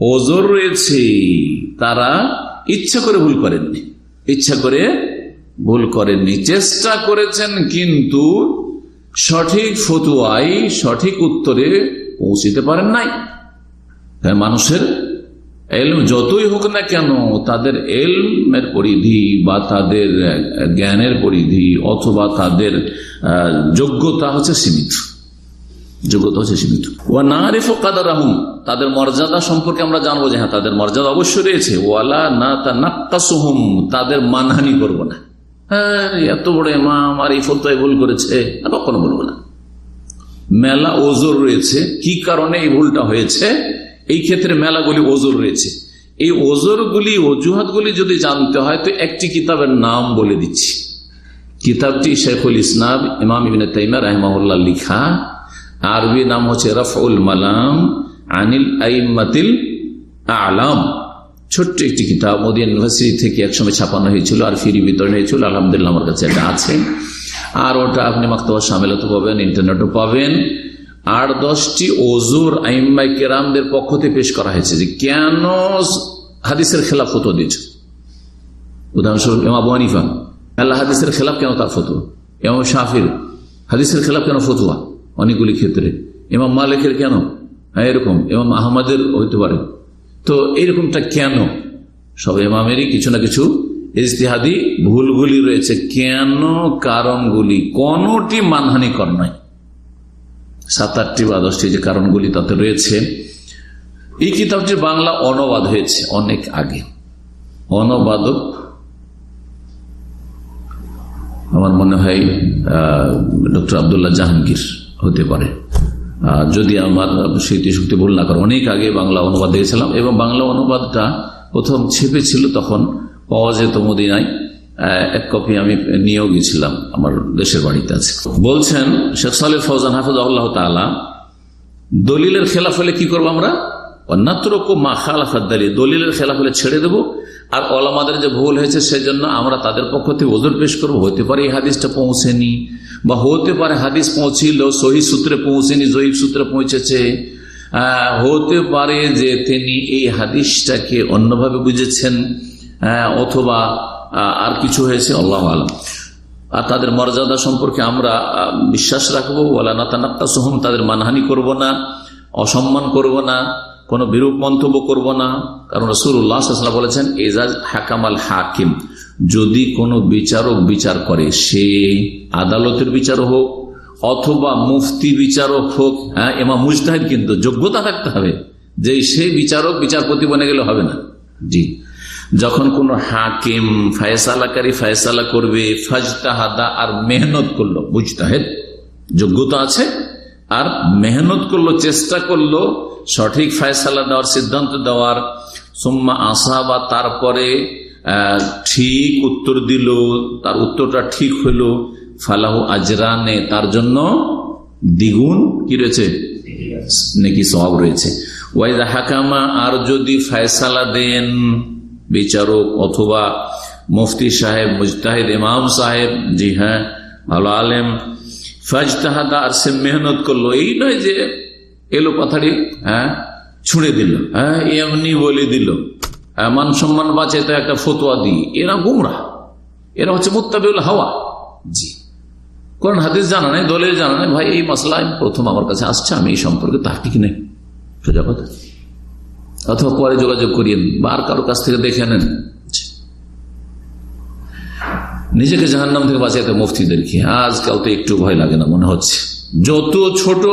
ওজোর রয়েছে, তারা ইচ্ছা করে ভুল করেননি। ইচ্ছা করে ভুল করেননি। চেষ্টা করেছেন, কিন্তু সঠিক ফতুয়াই, সঠিক উত্তরে পৌঁছিতে পারেন নাই। মানুষের এলম যতই হোক না কেন, তাদের এলমের পরিধি বা তাদের জ্ঞানের পরিধি অথবা তাদের যোগ্যতা হচ্ছে সীমিত। যোগ্যতা হচ্ছে সীমিত। ও না রেফো কাদার রাহুম তাদের মর্যাদা সম্পর্কে আমরা জানব যে হ্যাঁ তাদের মর্যাদা অবশ্যই রয়েছে। ওয়ালা না তা নাক্কাসুহুম তাদের মানহানি করব না। হ্যাঁ এত বড় এমাম আর এই ফতোয় ভুল করেছে কখনো বলব না। মেলা ওজোর রয়েছে, কি কারণে এই ভুলটা হয়েছে? এই ক্ষেত্রে মেলাগুলি ওজোর রয়েছে। এই ওজোরগুলি, অজুহাতগুলি যদি জানতে হয়, তো একটি কিতাবের নাম বলে দিচ্ছি। কিতাবটি শেখুল ইসলাম, ইমাম ইবিন তাইমা রহমাউল্লাহ লিখা আরবি নাম হচ্ছে রফউল মালাম আনিল আইমাতিল আলাম। ছোট্ট একটি কিতাব মোদী ইউনিভার্সিটি থেকে একসময় ছাপানো হয়েছিল, আর ফিরি বিতরণ হয়েছিল। আলহামদুলিল্লাহ আমার কাছে এটা আছে। আর ওটা আপনি মাক্তবা সামেলাতে পাবেন, ইন্টারনেটও পাবেন। আট দশটি ওজুর আইম্মাই কেরামদের পক্ষ থেকে পেশ করা হয়েছে যে কেন হাদিসের খেলাফ ফতো দিয়েছে। উদাহরণস্বরূপ এমা বনিফা আল্লাহ হাদিসের খেলাফ কেন তার ফতো এমা শাফির হাদিসের খেলাফ কেন ফতুয়া? অনেকগুলি ক্ষেত্রে। এমাম মালিকের কেন? হ্যাঁ এরকম। এমাম আহমদের হইতে পারে। তো এরকমটা কেন? সব ইমামেরই কিছু না কিছু ইজতিহাদি ভুলগুলি রয়েছে। কেন কারণগুলি কোনটি মানহানিকর নয় সাত, আটটি বা দশটি যে কারণগুলি তাতে রয়েছে। এই কিতাবটি বাংলা অনবাদ হয়েছে অনেক আগে। অনবাদক আমার মনে হয় ডক্টর আবদুল্লাহ জাহাঙ্গীর। হতে পারে। যদি আমার স্মৃতিশক্তি ভুল না করে। অনেক আগে বাংলা অনুবাদ দিয়েছিলাম এবং বাংলা অনুবাদটা প্রথম ছেপে ছিল তখন পাওয়া যেত মদিনায়। এক কপি আমি নিয়েও গেছিলাম আমার দেশের বাড়িতে আছে। বলছেন শেখ সালে ফৌজান হাফিজ আল্লাহ তালা দলিলের খেলাফ হলে কি করব আমরা? দলিলের খেলাফ হলে ছেড়ে দেবো। আর ওলামাদের যে ভুল হয়েছে সেজন্য আমরা তাদের পক্ষ থেকে ওজন পেশ করব। হতে পারে এই হাদিসটা পৌঁছেনি। বা হতে পারে হাদিস পৌঁছিল, সহি সূত্রে পৌঁছেনি জয়ীব সূত্রে পৌঁছেছে। হতে পারে যে তিনি এই হাদিসটাকে অন্যভাবে বুঝেছেন অথবা আর কিছু হয়েছে, আল্লাহ আলম। আর তাদের মর্যাদা সম্পর্কে আমরা বিশ্বাস রাখব ওলা নাতানাক্তা সোহম তাদের মানহানি করব না, অসম্মান করব না, কোনো বিরূপ মন্তব্য করব না। কারণ রসুল্লাহ বলেছেন এজাজ হাকামাল হাকিম। যদি কোনো বিচারক বিচার করে, সে আদালতের বিচারক হোক অথবা মুফতি বিচারক হোক হ্যাঁ এমা মুজতাহিদ কিন্তু যোগ্যতা থাকতে হবে যে সে বিচারক, বিচারপতি বনে গেলে হবে না। জি। যখন কোন হাকিম ফায়সালাকারী ফায়সালা করবে, ফাজতাহাদা আর মেহনত করল, মুজতাহেদ যোগ্যতা আছে, আর মেহনত করল, চেষ্টা করল, সঠিক ফায়সালা দেওয়ার সিদ্ধান্ত দেওয়ার, সোম্মা আসা বা তারপরে ঠিক উত্তর দিল, তার উত্তরটা ঠিক হইল। ফালাহু আজরানে, তার জন্য দ্বিগুণ কি রয়েছে? নাকি সব রয়েছে। ওয়াইদা হাকামা, আর যদি ফায়সালা দেন বিচারক অথবা মুফতি সাহেব, মুজতাহিদ ইমাম সাহেব, জি হ্যাঁ ভালো আলেম, ফাজতাহাদা আর সে মেহনত করল, এই নয় যে এলো কথাটি হ্যাঁ ছুঁড়ে দিল হ্যাঁ এমনি বলে দিল। মান সম্মান বাঁচে তো একটা ফতোয়া দিই। এরা গুমরা এরা হচ্ছে মুত্তাবিউল হাওয়া। জি। কোন হাদিস জানা নেই দলের জানা নেই। ভাই, এই মশলা প্রথম আমার কাছে আসছে, আমি এই সম্পর্কে তার ঠিক নেই। সোজা কথা। অথবা পরে যোগাযোগ করিয়েন বা আর কারও কাছ থেকে দেখে নেন। নিজেকে জাহান্নাম থেকে বাঁচাইতে মুফতিদেরকে আজকাল তো একটু ভয় লাগে না, মনে হচ্ছে। যত ছোট,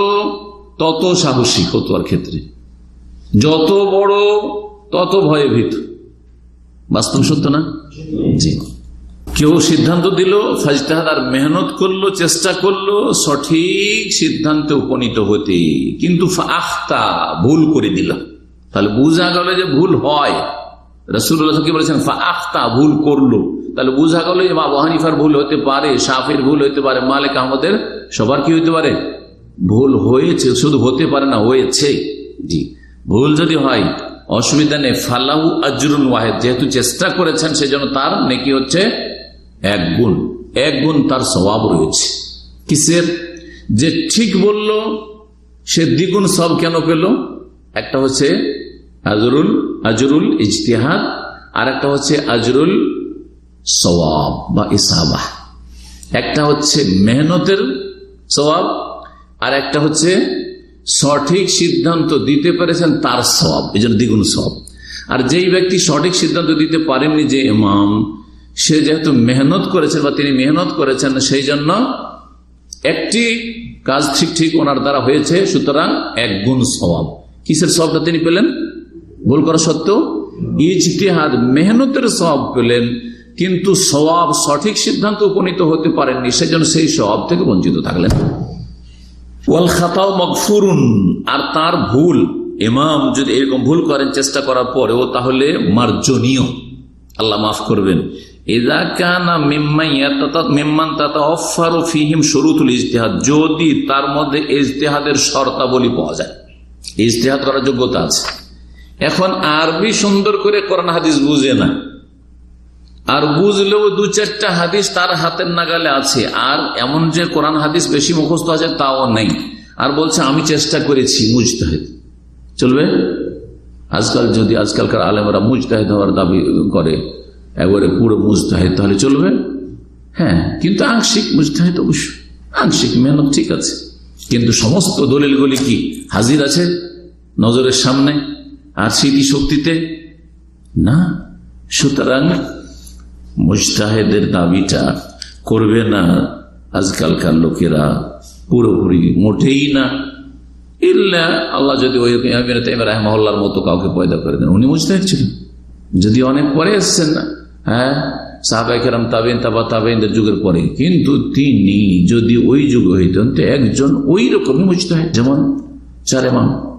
তত সাহসী ফতুয়ার ক্ষেত্রে। যত বড় তত ভয়ে ভীত। বাস্তব সত্য না? জি। কেউ সিদ্ধান্ত দিল ফাজতাহাদ আর মেহনত করল, চেষ্টা করল, সঠিক সিদ্ধান্তে উপনীত হতে কিন্তু আখতা ভুল করে দিল। তাহলে বুঝা গেল যে ভুল হয়। রসুল্লাহ কি বলেছেন? আখতা ভুল করল। তাহলে যে ভুল হতে পারে সাফের ভুল হতে পারে সবার কি হইতে পারে? ভুল হয়েছে, শুধু হতে পারে না, হয়েছে। জি। ভুল যদি হয় অসুবিধা নেই ফালাউ আজরুল ওয়াহেদ, যেহেতু চেষ্টা করেছেন, সেজন্য তার নেকি হচ্ছে এক গুণ। এক গুণ তার স্বভাব রয়েছে। কিসের? যে ঠিক বলল, সে দ্বিগুণ সব কেন পেল? একটা হচ্ছে আজরুল আজরুল ইজতিহাদ আর একটা হচ্ছে আজরুল সওয়াব বা ইসাবাহ। একটা হচ্ছে মেহনতের সবাব আর একটা হচ্ছে সঠিক সিদ্ধান্ত দিতে পেরেছেন তার সব এই জন্য দ্বিগুণ সব আর যেই ব্যক্তি সঠিক সিদ্ধান্ত দিতে পারেননি যে ইমাম, সে যেহেতু মেহনত করেছেন বা তিনি মেহনত করেছেন, সেই জন্য একটি কাজ ঠিক ঠিক ওনার দ্বারা হয়েছে, সুতরাং এক গুণ স্বভাব কিসের সবটা তিনি পেলেন? ভুল করা সত্ত্বেও ইজতিহাদ মেহনতের সব পেলেন, কিন্তু স্বভাব সঠিক সিদ্ধান্ত উপনীত হতে পারেননি, সেজন্য সেই স্বভাব থেকে বঞ্চিত থাকলেন। ওয়াল খাতাও আর তার ভুল। ইমাম যদি এরকম ভুল করেন, চেষ্টা করার পরেও তাহলে মার্জনীয়। আল্লাহ মাফ করবেন। যদি তার মধ্যে ইজতেহাদের শর্তাবলী পাওয়া যায়। ইজতেহাদ করার যোগ্যতা আছে। এখন আরবি সুন্দর করে কোরআন হাদিস বুঝে না। আর বুঝলেও দু চারটা হাদিস তার হাতের নাগালে আছে। আর এমন যে কোরআন হাদিস বেশি মুখস্থ আছে তাও নেই। আর বলছে, আমি চেষ্টা করেছি মুজতাহিদ। চলবে? আজকাল যদি আজকালকার আলেমরা মুজতাহিদ হওয়ার দাবি করে, একবারে পুরো মুজতাহিদ, তাহলে চলবে? হ্যাঁ কিন্তু আংশিক মুজতাহিদ অবশ্য। আংশিক মেহনত ঠিক আছে। কিন্তু সমস্ত দলিলগুলি কি হাজির আছে নজরের সামনে, আর স্মৃতি শক্তিতে না। সুতরাং মুস্তাহেদের দাবিটা করবে না আজকালকার লোকেরা পুরোপুরি মোটেই না। ইল্লা আল্লাহ যদি ওই মতো কাউকে পয়দা করে দেন, উনি মুস্তাহিদ ছিলেন। যদি অনেক পরে এসছেন না হ্যাঁ? সাহাবাইকেরাম তাবেন তাবা তাবেনদের যুগের পরে। কিন্তু তিনি যদি ওই যুগে হইতেন, তো একজন ওই রকমই মুস্তাহিদ যেমন চার এমাম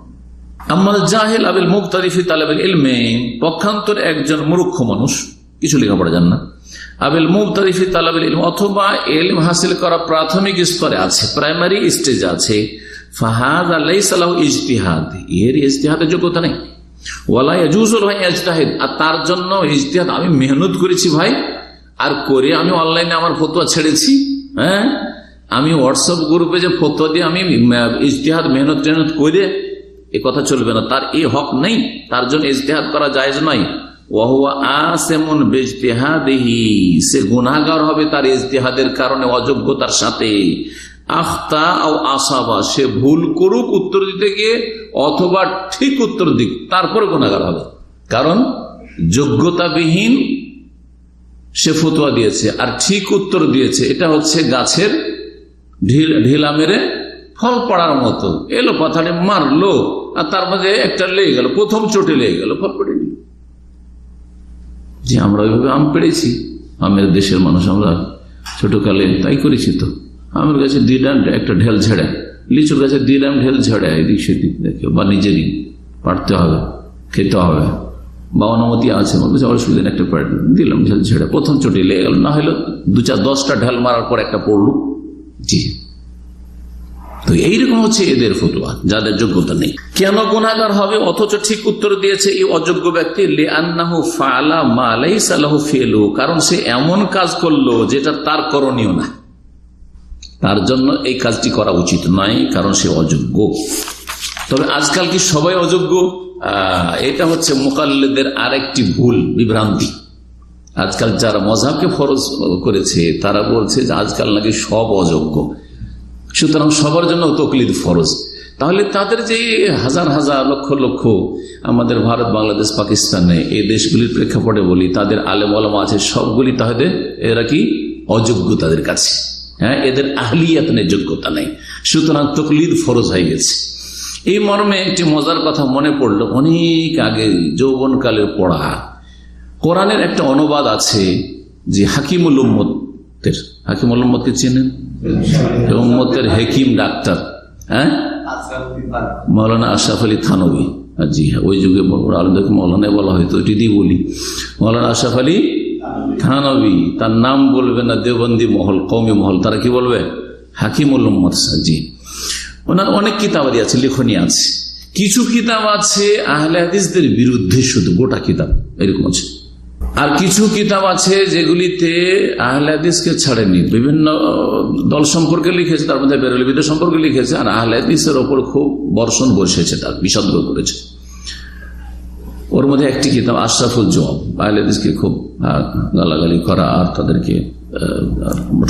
আমার জাহেল আবিল মুক্তারিফি তালেবেল ইলমে, পক্ষান্তর একজন মূর্খ মানুষ। কিছু লেখাপড়া যান না। আবিল মুক্তারিফি তালাবিল ইলম, অথবা এলম হাসিল করা প্রাথমিক স্তরে আছে, প্রাইমারি স্টেজ আছে। ফাহাদ আল্লাহ সালাহ ইজতিহাদ, এর ইজতিহাদের যোগ্যতা নেই। ওয়ালাই জুজুল ভাই ইজতাহিদ আর তার জন্য ইজতিহাদ আমি মেহনত করেছি ভাই, আর করে আমি অনলাইনে আমার ফতোয়া ছেড়েছি হ্যাঁ? আমি হোয়াটসঅ্যাপ গ্রুপে যে ফতোয়া দিয়ে আমি ইজতিহাদ মেহনত টেহনত করে, এ কথা চলবে না। তার এই হক নেই, তার জন্য ইজতেহাদ করা যায় নয়। সে গুনাগার হবে তার ইজতেহাদের কারণে, অযোগ্যতার সাথে। আখতা ও আসাবা, সে ভুল করুক উত্তর দিতে গিয়ে, অথবা ঠিক উত্তর দিক, তারপরে গুণাগার হবে। কারণ যোগ্যতাবিহীন সে ফতুয়া দিয়েছে, আর ঠিক উত্তর দিয়েছে। এটা হচ্ছে গাছের ঢিলা মেরে ফল পড়ার মতো। এলো পাথারে মারলো, আর তার মাঝে একটা লেগে গেল, প্রথম চোটে লেগে গেল, ফল পড়ে যে আমরা ওইভাবে আম পেড়েছি, আমের দেশের মানুষ আমরা ছোটকালে তাই করেছি তো। আমের গাছে দিলাম একটা ঢেল ছেড়ে লিচুর গাছে দিলাম ঢেল ছেড়ে এদিক সেদিক দেখে, বা নিজেরই পারতে হবে, খেতে হবে। বা অনুমতি আছে অসুবিধা একটা দিলাম, ঢেল ছেড়ে প্রথম চোটে লেগে গেল, না হলে দু চার দশটা ঢেল মারার পর একটা পড়ল। জি। তো এইরকম হচ্ছে এদের ফতুয়া, যাদের যোগ্যতা নেই। কেন গুণাগার হবে? অথচ ঠিক উত্তর দিয়েছে এই অযোগ্য ব্যক্তি কারণ সে এমন কাজ করল যেটা তার করণীয় না। তার জন্য এই কাজটি করা উচিত নয়, কারণ সে অযোগ্য। তবে আজকাল কি সবাই অযোগ্য? এটা হচ্ছে মোকাল্লেদের আরেকটি ভুল, বিভ্রান্তি। আজকাল যারা মজাবকে ফরজ করেছে, তারা বলছে যে আজকাল নাকি সব অযোগ্য। সুতরাং সবার জন্য তকলিদ ফরজ। তাহলে তাদের যে হাজার হাজার লক্ষ লক্ষ আমাদের ভারত, বাংলাদেশ, পাকিস্তানে এই দেশগুলির প্রেক্ষাপটে বলি, তাদের আলেম আলম আছে, সবগুলি তাহলে এরা কি? অযোগ্য তাদের কাছে। হ্যাঁ এদের আহলিয়াত নেই, যোগ্যতা নেই। সুতরাং তকলিদ ফরজ হয়ে গেছে। এই মর্মে একটি মজার কথা মনে পড়ল, অনেক আগে যৌবনকালের পড়া। কোরআনের একটা অনুবাদ আছে যে হাকিমুল উম্মতের। হাকিমুল উম্মদকে চেনেন? উম্মতের হেকিম, ডাক্তার হ্যাঁ? মৌলানা আশরাফ আলী থানবী জি হ্যাঁ ওই যুগে আলমদেরকে মৌলানা বলা হয়তো ওইটি দিয়ে বলি। মৌলানা আশরাফ আলী থানবী তার নাম বলবে না দেবন্দি মহল কৌমি মহল, তারা কি বলবে? হাকিমুল উম্মদ জি। ওনার অনেক কিতাবাদি আছে লেখনী আছে। কিছু কিতাব আছে, আহলে হাদিসদের বিরুদ্ধে শুধু, গোটা কিতাব, এরকম আছে। আর কিছু কিতাব আছে যেগুলিতে আহলাদিসকে ছাড়েনি। বিভিন্ন দল সম্পর্কে লিখেছে, তার মধ্যে বেরলিবিদের সম্পর্কে লিখেছে, আর আহলাদিসের ওপর খুব বর্ষণ বসেছে তার বিষদ্র করেছে। ওর মধ্যে একটি কিতাব, আশরাফুল জবাব আহলাদিসকে খুব গালাগালি করা আর তাদেরকে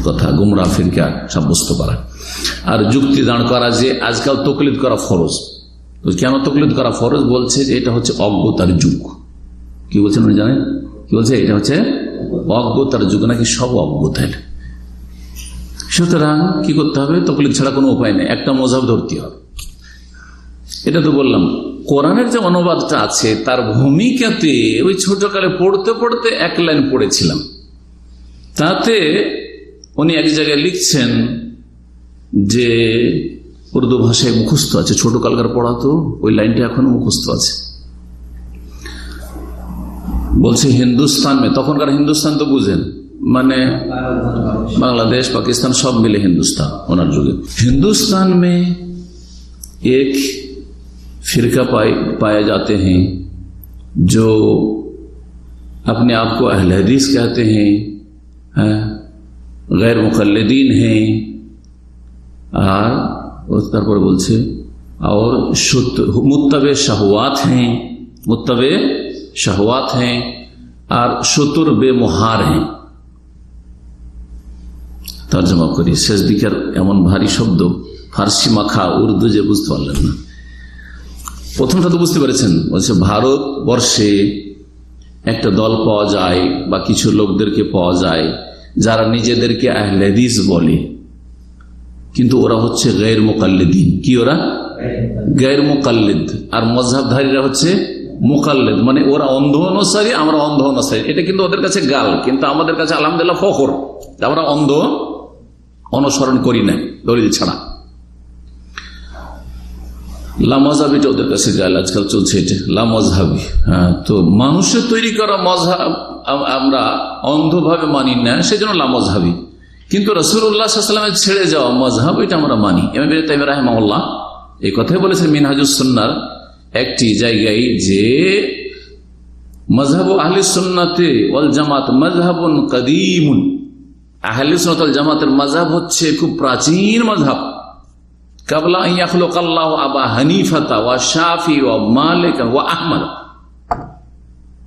কথা গুমরা ফিরকা, সাব্যস্ত করা। আর যুক্তি দাঁড় করা যে আজকাল তকলিদ করা ফরজ। কেন তকলিদ করা ফরজ? বলছে যে এটা হচ্ছে অজ্ঞতার যুগ। কি বলছেন উনি জানেন? কি বলছে? এটা হচ্ছে অজ্ঞতার যুগ, নাকি সব অজ্ঞতা সুতরাং কি করতে হবে? তকলিক ছাড়া কোনো উপায় নেই। একটা মজাব ধরতে হবে। এটা তো বললাম, কোরআনের যে অনুবাদটা আছে, তার ভূমিকাতে ওই ছোটকালে পড়তে পড়তে এক লাইন পড়েছিলাম। তাতে উনি এক জায়গায় লিখছেন যে উর্দু ভাষায় মুখস্থ আছে। ছোট কালকার পড়া তো, ওই লাইনটা এখনও মুখস্থ আছে। বলছে হিন্দুস্তান মে তখনকার হিন্দুস্তান তো বুঝেন মানে বাংলাদেশ पाकिस्तान सब मिले हिंदुस्तान ओनर जुगे हिंदुस्तान में एक फिरका पाए पाए जाते हैं जो अपने आप को अहल हदीस कहते हैं है? गैर मुखलदीन हैं और তারপরে বলছে और मुतबे शहवात हैं मुतबे শাহওয়াত হ্যাঁ আর সতুর বেমহার হ্যাঁ। তর্জমা করি, শেষ দিকের এমন ভারী শব্দ ফার্সি মাখা উর্দু যে বুঝতে পারলেন না। প্রথমটা তো বুঝতে পেরেছেন, বলছে ভারত বর্ষে একটা দল পাওয়া যায় বা কিছু লোকদেরকে পাওয়া যায় যারা নিজেদেরকে আহলেদিস বলে। কিন্তু ওরা হচ্ছে গैर মোকাল্লিদিন কি ওরা? গैर মোকাল্লিদ আর মজাবধারীরা হচ্ছে মোকাল্লিদ মানে ওরা অন্ধ অনুসারী আমরা অন্ধ অনুসারী এটা কিন্তু ওদের কাছে গাল, কিন্তু আমাদের কাছে আলহামদুলিল্লাহ ফখর। আমরা অন্ধ, অনুসরণ করি না দলিল ছাড়া। ওদের কাছে গাল আজকাল চলছে হ্যাঁ তো মানুষের তৈরি করা আমরা অন্ধভাবে মানি কিন্তু ছেড়ে যাওয়া মজহাব এটা আমরা মানি। এই কথাই বলেছেন মিনহাজুসন্নার একটি জায়গায় যে মজহাব আহলি সুন্নাতে ওয়াল জামাত মজহাবুন কদিমুন। আহলি সুন্নাত জামাতের মজহাব হচ্ছে খুব প্রাচীন মজহাব কাবলা আবা ওয়া শাফি ওয়া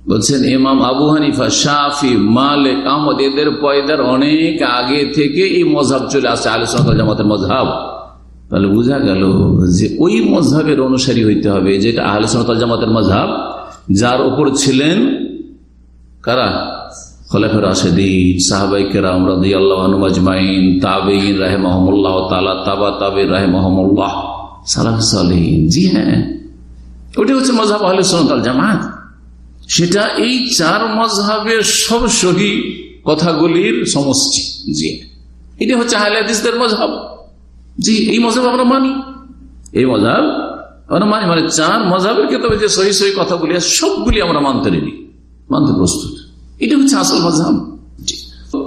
বলছেন ইমাম আবু হানিফা, শাফি এদের পয়দার অনেক আগে থেকে এই মজহাব চলে আসছে আলোচনা জামাতের মজহাব তাহলে বোঝা গেল যে ওই মজহাবের অনুসারী হইতে হবে, যেটা আলোচনা জামাতের মজহাব, যার ওপর ছিলেন কারা? খলেফের রাশেদিন, সাহাবাই কেরাম রাদি আল্লাহ তাবেইন রাহে তালা রাহে জি হ্যাঁ হচ্ছে আহলে সোনাতাল জামাত। সেটা এই চার মজহাবের সব সহি কথাগুলির সমষ্টি। জি এটা হচ্ছে হাইলাদিসদের মজহাব। জি, এই মজাব আমরা মানি। এই মজাব আমরা মানি মানে চার মজাবের কেতাবে যে সহি সহি কথাগুলি সবগুলি আমরা মানতে রেডি, মানতে প্রস্তুত। এটা হচ্ছে আসল মজাব।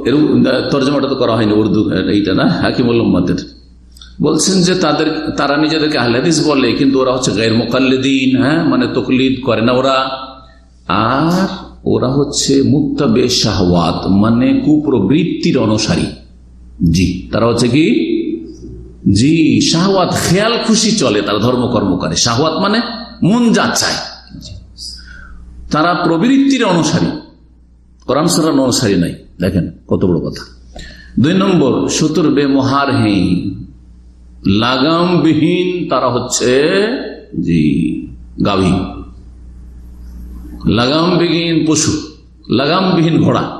এরকম তর্জমাটা তো করা হয়নি উর্দু এইটা না হাকিম উল্লম্মাদের বলছেন যে তাদের, তারা নিজেদেরকে আহলাদিস বলে, কিন্তু ওরা হচ্ছে গায়ের মোকাল্লিদিন হ্যাঁ মানে তকলিদ করে না ওরা। আর ওরা হচ্ছে মুক্তাবে শাহওয়াত মানে কুপ্রবৃত্তির অনুসারী। জি, তারা হচ্ছে কি? জি, শাহওয়াত খেয়াল খুশি চলে, তারা ধর্মকর্ম করে। শাহওয়াত মানে মন যা চায়। তারা প্রবৃত্তির অনুসারী। কোরআন অনুসারী নাই। দেখেন, কত বড় কথা। দুই নম্বর সুতর বেমহার হেই লাগামবিহীন তারা হচ্ছে, জি, গাভী। লাগামবিহীন পশু, লাগামবিহীন ঘোড়া।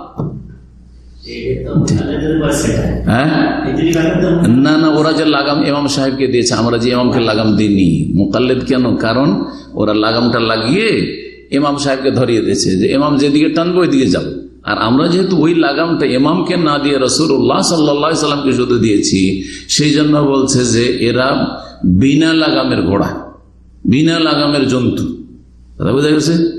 না না, ওরা যে লাগাম ইমাম সাহেবকে দিয়েছে, আমরা যে ইমামকে লাগাম দিইনি। মোকাল্লেদ কেন? কারণ ওরা লাগামটা লাগিয়ে ইমাম সাহেবকে ধরিয়ে দিয়েছে যে, ইমাম, যেদিকে টানবে ওই দিকে যাব। আর আমরা যেহেতু ওই লাগামটা ইমামকে না দিয়ে রসুর উল্লাহ সাল্লা সাল্লামকে শুধু দিয়েছি, সেই জন্য বলছে যে, এরা বিনা লাগামের ঘোড়া, বিনা লাগামের জন্তু। কথা বোঝা গেছে?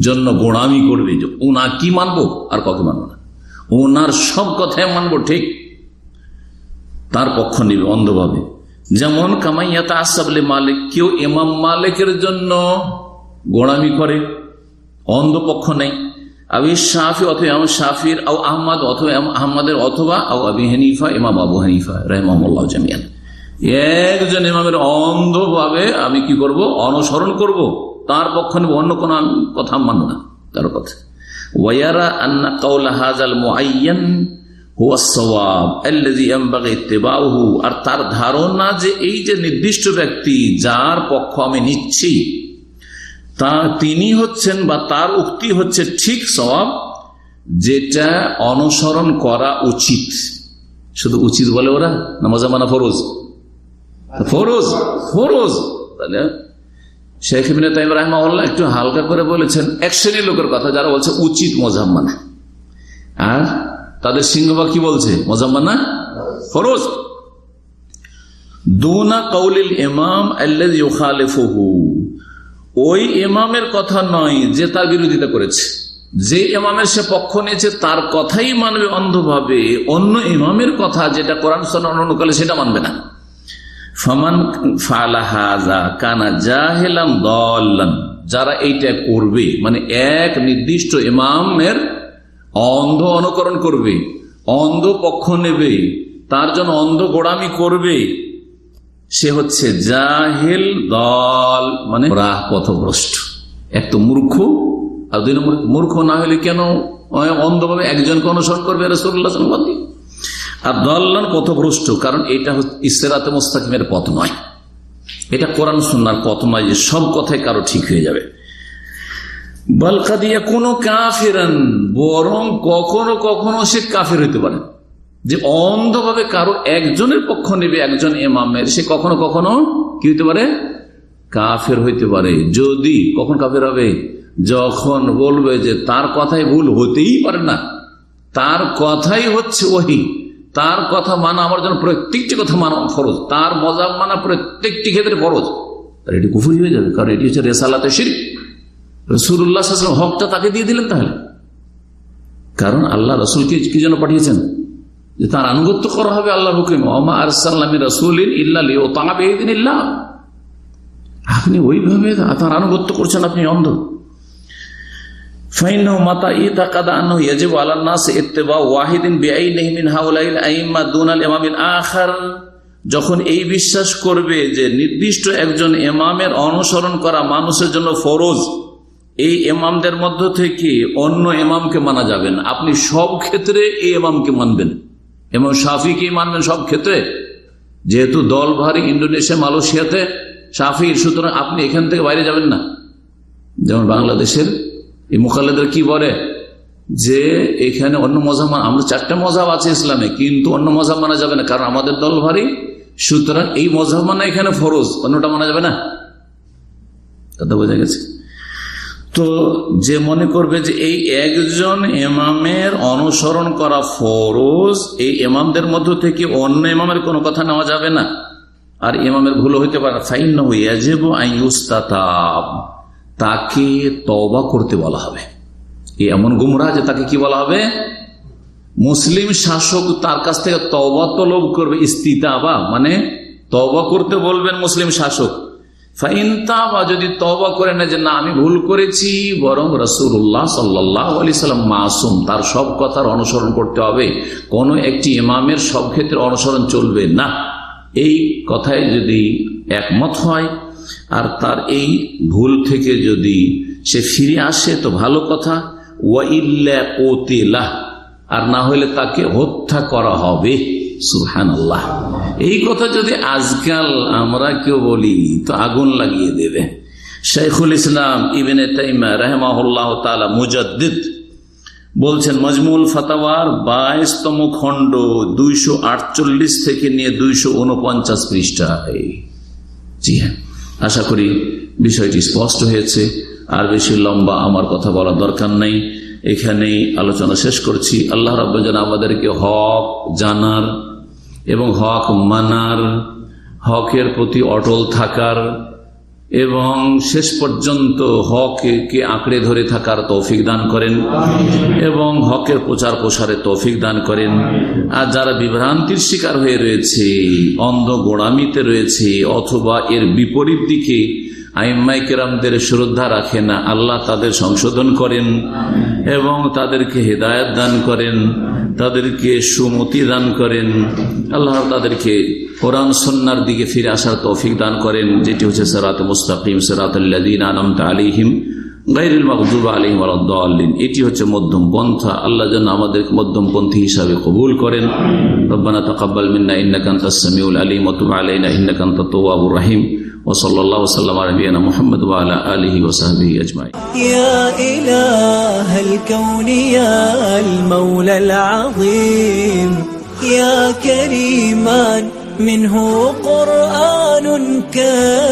জন্য গোড়ামি করবে যে ওনা কি মানবো আর কাউকে মানবো না। ওনার সব কথায় মানবো, ঠিক? তার পক্ষ নিবে অন্ধভাবে। যেমন কামাইয়াতা আসাবলে মালিক, কেউ এমাম মালিকের জন্য গোড়ামি করে, অন্ধ পক্ষ নেই। আবি শাফি অথবা শাফির আও আহমদ অথবা আহমদের অথবা আও আবি হানিফা, ইমাম আবু হানিফা রহমাল্লাহ জামিয়ান একজন ইমামের অন্ধভাবে আমি কি করব? অনুসরণ করব? তার পক্ষ নেব, অন্য কোন কথা মানব না তার কথা ওয়ারা আন্না কাউলা হাজাল মুআইয়ান আর তার ধারণা যে এই যে নির্দিষ্ট ব্যক্তি যার পক্ষ আমি নিচ্ছি, তা তিনি হচ্ছেন বা তার উক্তি হচ্ছে ঠিক সব যেটা অনুসরণ করা উচিত। শুধু উচিত বলে ওরা? নামাজা মানা ফরোজ? ফরোজ ফরোজ। তাহলে শেখ ইবিন তাইম রাহমাল্লাহ একটু হালকা করে বলেছেন, এক শ্রেণির লোকের কথা যারা বলছে, উচিত মজাম মানা আর তাদের সিংহবাগ কি বলছে? মজাম মানা ফরোজ। দুনা কৌলিল ইমাম আল্লাহু ওই ইমামের কথা নয় যে তার বিরোধিতা করেছে। যে ইমামের সে পক্ষ নিয়েছে, তার কথাই মানবে অন্ধভাবে। অন্য ইমামের কথা যেটা কোরআন অনুকালে সেটা মানবে না। ফমান ফালাহাজা কানা জাহেলাম দল্লান। যারা এইটা করবে মানে এক নির্দিষ্ট ইমামের অন্ধ অনুকরণ করবে, অন্ধ পক্ষ নেবে, তার জন্য অন্ধ গোড়ামি করবে, সে হচ্ছে জাহেল, দল মানে রাহ পথভ্রষ্ট। এক তো মূর্খ, আর দুই নম্বর, মূর্খ না হলে কেন, অন্ধভাবে একজনকে অনুসরণ করবে রসুল্লাহ আর দল্লান পথভ্রষ্ট কারণ এটা ইসরাতে মোস্তাকিমের পথ নয়। এটা কোরআন সুন্নার পথ নয় যে সব কথাই কারও ঠিক হয়ে যাবে। বালকা দিয়ে কোনো কাফেরান, বরং কখনো কখনো সে কাফের হইতে পারে। যে অন্ধভাবে কারও একজনের পক্ষ নেবে, একজন এমামের সে কখনো কখনো কি হইতে পারে? কাফের হইতে পারে। যদি কখন কাফের হবে? যখন বলবে যে তার কথাই ভুল হতেই পারে না। তার কথাই হচ্ছে ওহি। তার কথা মানা আমার জন্য প্রত্যেকটি কথা মানা ফরজ। তার মজাব মানা প্রত্যেকটি ক্ষেত্রে ফরজ। আর এটি কুফুরি হয়ে যাবে, কারণ এটি হচ্ছে রেসালাতে শির রসুল্লাহ হকটা তাকে দিয়ে দিলেন তাহলে। কারণ আল্লাহ রসুলকে কি জন্য পাঠিয়েছেন? যে তার আনুগত্য করা হবে আল্লাহ হুকিম। ওমা আরসাল্লামী রসুল ইল্লাহ আপনি ওইভাবে তার আনুগত্য করছেন, আপনি অন্ধ। যখন এই বিশ্বাস করবে যে নির্দিষ্ট একজন এমামের অনুসরণ করা মানুষের জন্য ফরজ, এই এমামদের মধ্য থেকে অন্য এমামকে মানা যাবে না। আপনি সব ক্ষেত্রে এই এমামকে মানবেন। এবং সাফিকেই মানবেন সব ক্ষেত্রে। যেহেতু দল ভারী ইন্ডোনেশিয়া মালয়েশিয়াতে সাফি সুতরাং আপনি এখান থেকে বাইরে যাবেন না। যেমন বাংলাদেশের এই মোকাল্লেদের কি বলে? যে এখানে অন্য মজাব আমরা চারটা মজাব আছে ইসলামে, কিন্তু অন্য মজাব মানা যাবে না, কারণ আমাদের দল ভারী। সুতরাং এই মজাব মানা এখানে ফরজ, অন্যটা মানা যাবে না। কথা বোঝা গেছে? তো যে মনে করবে যে এই একজন এমামের অনুসরণ করা ফরজ, এই এমামদের মধ্য থেকে অন্য এমামের কোনো কথা নেওয়া যাবে না। আর ইমামের ভুল হইতে পারে ফাইন ইয়াজেব তাকে তবা করতে বলা হবে। এ এমন গুমরা যে তাকে কি বলা হবে? মুসলিম শাসক তার কাছ থেকে তবা তলব করবে, ইস্তিতাবা মানে তবা করতে বলবেন মুসলিম শাসক। যদি তবা করে না যে না, আমি ভুল করেছি, বরং রসুল্লাহ সাল্লাহ আলি সাল্লাম মাসুম, তার সব কথার অনুসরণ করতে হবে। কোনো একটি ইমামের সব ক্ষেত্রে অনুসরণ চলবে না। এই কথায় যদি একমত হয় আর তার এই ভুল থেকে যদি সে ফিরে আসে, তো ভালো কথা। আর না হলে তাকে হত্যা করা হবে। সুহান এই কথা যদি আজকাল আমরা কেউ বলি, তো আগুন লাগিয়ে দেবে। শেখুল ইসলাম ইবেন তাইমা রহমাহুল্লাহ তালা মুজাদ্দিদ বলছেন, মজমুল ফাতাওয়ার বাইশতম খণ্ড দুইশো আটচল্লিশ থেকে নিয়ে দুইশো উনপঞ্চাশ পৃষ্ঠায় জি হ্যাঁ। আশা করি বিষয়টি স্পষ্ট হয়েছে। আর বেশি লম্বা আমার কথা বলার দরকার নেই। এখানেই আলোচনা শেষ করছি। আল্লাহ যেন আমাদেরকে হক জানার এবং হক মানার, হকের প্রতি অটল থাকার এবং শেষ পর্যন্ত হককে আঁকড়ে ধরে থাকার তৌফিক দান করেন এবং হকের প্রচার প্রসারে তৌফিক দান করেন। আর যারা বিভ্রান্তির শিকার হয়ে রয়েছে, অন্ধ গোড়ামিতে রয়েছে অথবা এর বিপরীত দিকে আইম্মাই কেরামদের শ্রদ্ধা রাখে না। আল্লাহ তাদের সংশোধন করেন এবং তাদেরকে হেদায়ত দান করেন, তাদেরকে সুমতি দান করেন। আল্লাহ তাদেরকে কোরআন সন্ন্যার দিকে ফিরে আসার তৌফিক দান করেন, যেটি হচ্ছে সেরাত মুস্তাকিম সেরাত আনমত আলিহিম গাইরুল মকদুব আলিম আলদ্দিন এটি হচ্ছে মধ্যম পন্থা। আল্লাহ যেন আমাদেরকে মধ্যম পন্থী হিসাবে কবুল করেন। রব্বানা তকাব্বাল মিন্না ইন্নাকান্তা সামিউল আলিম ওতুব আলাইনা ইন্নাকান্তা তোয়াবুর রাহিম। وصلى الله وسلم على نبينا محمد وعلى آله وصحبه أجمعين. يا إله الكون يا المولى العظيم يا كريما منه قرآن كريم.